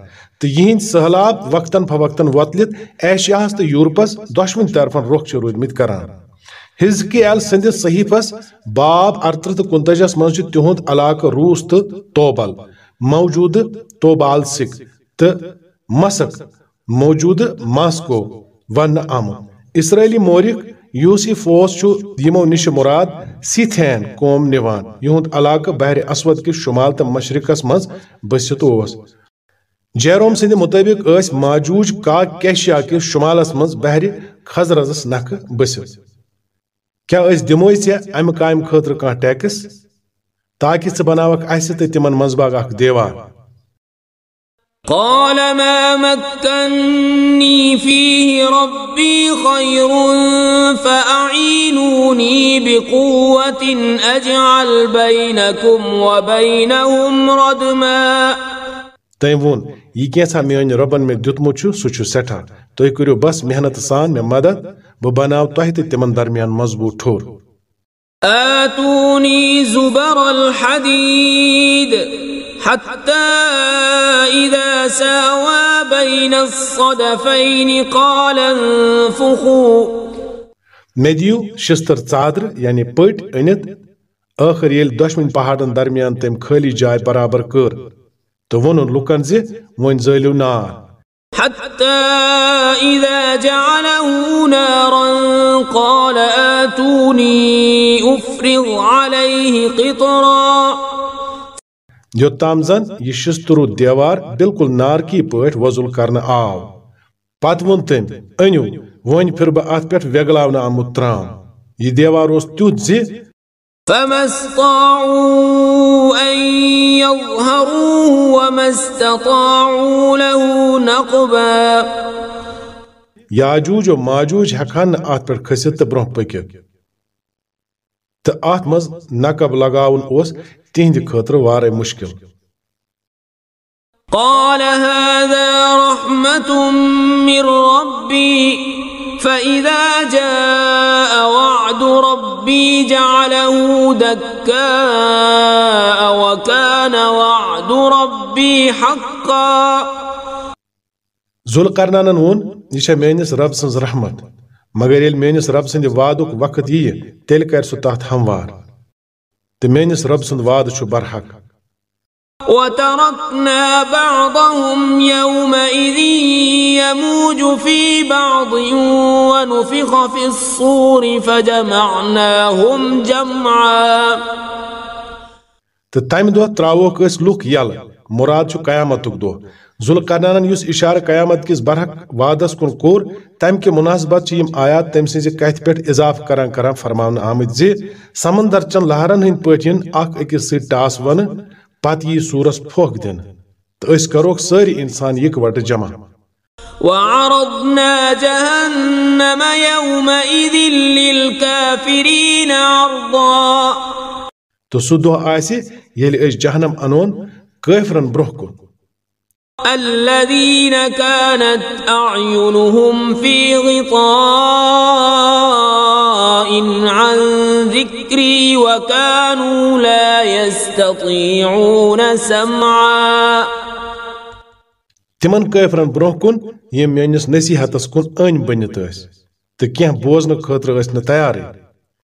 تو یہند سہلاب وقتاً فوقتاً وتلت ایشیاہس تو یورپس دشوین طرفن رخ رودمت کران۔ ہزکی ایل سندس صحیفس باب ارتر تو کنتجس من تہند علاقہ روس تو توبل، موجود توبالسک تو مسک، موجود ماسکو ون آمت۔ اسرائیلی مورخ یوسف فوس یمو نش مراد سیتھین قوم نوان یہند علاقہ بحر اسود کس شمال تو مشرقس مز بست اوس جیروم سند مطابق اس ماجوج کا کیشیا کس شمالس مز بحر خزرزس نکھ بست کیا اس دموی ژےٚ امہ کامہِ خٲطرٕ کانٛہہ ٹیکس تاکہ ژٕ بناوکھ اسہِ تہٕ تِمن منٛز باغ اکھ دیوار قال ما مكني فيه ربي خير فأعينوني بقوة أجعل بينكم وبينهم ردما. تم وون یہ کینسا میون ربن میں دیتمت سہ چھ سٹھا. تھی کرو بس محنت سان میں مدد بہ بناو تہ تہ تمن درمیان مضبوط ٹھور. آتوني زبر الحديد حتى إذا ساوى بين الصدفين قال انفخوا. مديو شستر ژادر يعني پٹ أنت آخر يل دشمن پہاڑن درمیان تم خالی جاي برابر کر. تو ونن لوکن زِ وۄنۍ زٲلِو نار حتى إذا جعله نارا قال آتوني أفرغ عليه قطرا. یوتام زن یہ شسترو دیوار بالکل نارکی پاٹ وزول کر آو۔ پت وون تم انو ون پھر بہ ات پہ ویگل آمت ترام۔ یہ دیوار اس تیت زی فما استطاعوا أن يظهروه وما استطاعوا له نقبا۔ یاجوج و ماجوج ہکان ات پہ کھست برہ پکت تو ات مز نقب لگاؤن اس تہندِ خٲطرٕ وارے مشکل قال هذا رحمة من ربي فإذا جاء وعد ربي جعله دكاء وكان وعد ربي حقا. ذوالقرنانن وون یہ میٲنِس رب سٕنٛز رحمت. مگر ییٚلہِ میٲنِس رب سٕنٛدِ وعدُک وقت ییہِ تیٚلہِ کر سُہ تتھ ہموار تہٕ میٲنِس رب سُنٛد وعدٕ برحق وتركنا بعضهم يومئذ يموج في بعض ونفخ في الصور فجمعناهم جمعا. تمہِ دۄہ ترٛاووکھ أسۍ لُکھ یلہٕ مُراد چھُ قیامتُک دۄہ ذوالقرنانن یس اشارہ قیامت کس برحق وعدس کن کور تم کے مناسبت یم آیات تم سز کت پہ اضاف کران کران فرمان آمد زی سمندر چن لہرن ہن پٹین اک اکی سی ٹاس ون پات یہ سورس پھوک دین تو اس کروک ساری انسان یک وٹ جمع۔ وعرضنا جهنم يومئذ للكافرين عرضا۔ تو سدو آسی یلی اس جہنم انون کافرن برہ کن۔ الذين كانت أعينهم في غطاء عن ذكري وكانوا لا يستطيعون سمعا. تمن کٲفرن برونٛہہ کُن یِم میٲنِس نصیحتس کُن أنۍ بٔنِتھ ٲسۍ تہٕ کینٛہہ بوزنہٕ خٲطرٕ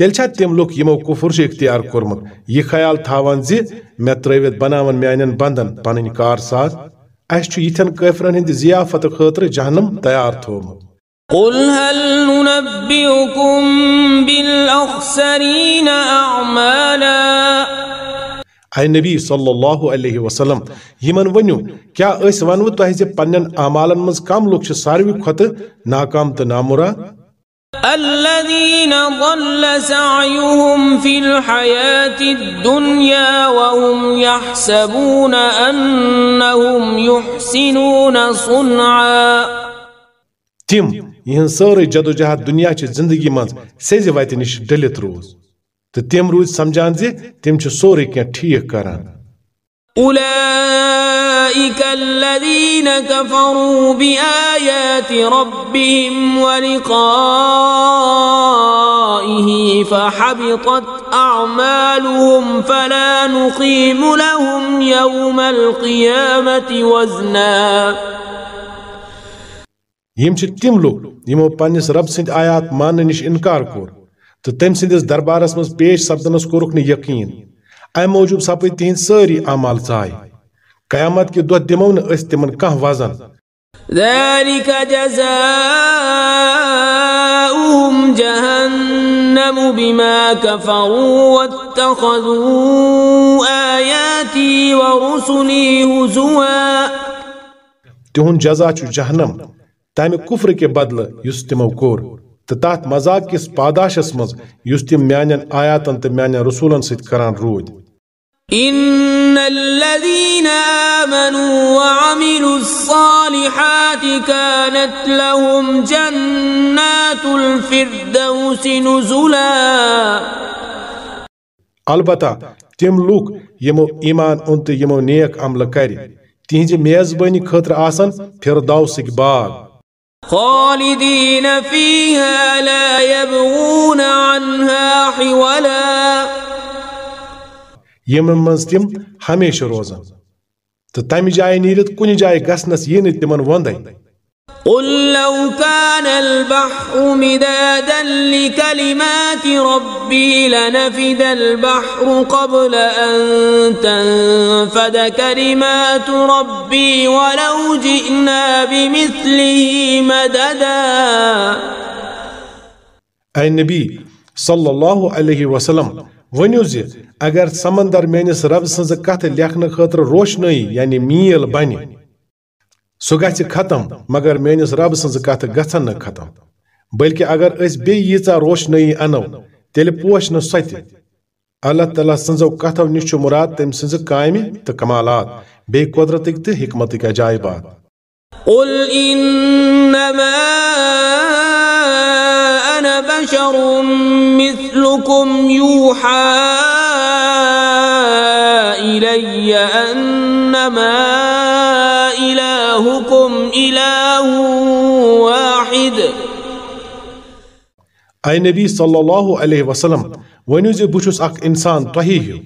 تیل چھا تم لوگ یمو کفر اختیار کورمت؟ یہ خیال تھاوان زی میں ترویت بناون میانن بندن پنن کار ساز۔ اس چھ یتھن خاطر جہنم تیار تھومت قل هل ننبئكم بالاخسرين اعمالا اے نبی صلی اللہ علیہ وسلم يمن ونیو کیا اس ونو تہ زِ پننٮ۪ن اعمالن منٛز کم لُکھ چھِ ساروی کھۄتہٕ ناکام تہٕ الذين ضل سعيهم في الحياة الدنيا وهم يحسبون أنهم يحسنون صنعا. تم یہن سٲرٕے جدوجہد دنیا چہِ زندگی منٛز سیٚزِ وتہِ نِش ڈٔلِتھ روز. تِم روٗدۍ سمجھان زِ تِم چھِ سورُے کینٛہہ ٹھیٖک کران أولئك الذين كفروا بآيات ربهم ولقائه فحبطت أعمالهم فلا نقيم لهم يوم القيامة وزنا. یِم چھِ تِم لُکھ یِمو پننِس رب سٕنٛدۍ آیات ماننہٕ نِش اِنکار کوٚر تہٕ تٔمۍ سٕنٛدِس دربارس منٛز پیش سپدنس کوٚرُکھ نہٕ یقیٖن. امہِ موٗجوٗب سپٕدۍ تِہنٛدۍ سٲری اعمال ژایہِ قیامت کہِ دۄہ دِمو أسۍ تِمن کانٛہہ وزن ذلك جزاؤهم جهنم بما كفروا واتخذوا آياتي ورسلي هزوا تِہُنٛد جزا چھُ جہنم تمہِ کُفرٕ کہِ بدلہٕ یُس تِمو کوٚر تو تات مذاق کس پاداشس مز یس تم میانن آیاتن تو میانن رسولن ست کران رود ان الذين امنوا وعملوا الصالحات كانت لهم جنات الفردوس نزلا البتہ تم لوگ یمو ایمان اون یمو نیک عمل کری تہذ میزبانی خاطر آسن فردوسک باغ۔ خالدين فيها لا يبغون عنها حولا. یِمن منٛز تِم ہمیشہٕ روزان تہٕ تمہِ جایہِ نیٖرِتھ کُنہِ جایہِ گژھنس یی نہٕ تِمن وندے قل لو كان البحر مدادا لكلمات ربي لنفد البحر قبل أن تنفد كلمات ربي ولو جئنا بمثله مددا. اے نبی صلی اللہ علیہ وسلم ؤنِو زِ اگر سمندر میٲنِس رب سٕنٛزٕ کتھٕ لیکھنہٕ خٲطرٕ روشنٲیی یعنی میٖل بنہِ سو گژھِ ختم، مگر میس رب سز کت گھن ختم، بلکہ اگر اس بی ییژہ انو، تیلہ پوش نہ سہ اللہ تعالیٰ سنزو کتو نش چھ مراد تم سز کامہ تو کمالات بی قدرتک تو حکمتک عجائبات قل انما انا بشر مثلكم يوحى الي انما اے نبی صلی اللہ علیہ وسلم بہٕ چھُس اکھ إنسان تۄہی ہیوٗ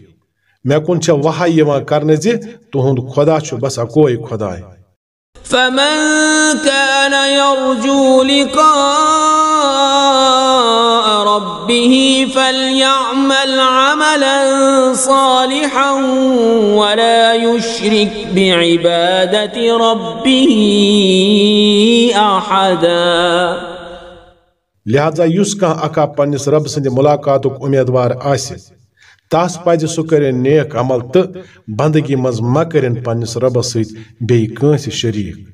مےٚ کُن چھےٚ وہے یِوان کرنہٕ زِ تُہُنٛد بس اکوے خۄداے فمن كان يرجو لقاء ربه فليعمل عملا صالحا ولا يشرك بعبادة ربه أحدا. لہذا اس کھانا پنس رب سند ملاقات امیدوار آس تس پہ سہ کر نیک عمل تو بندگی مز مہ کر پنس ربس سی کنس شریک۔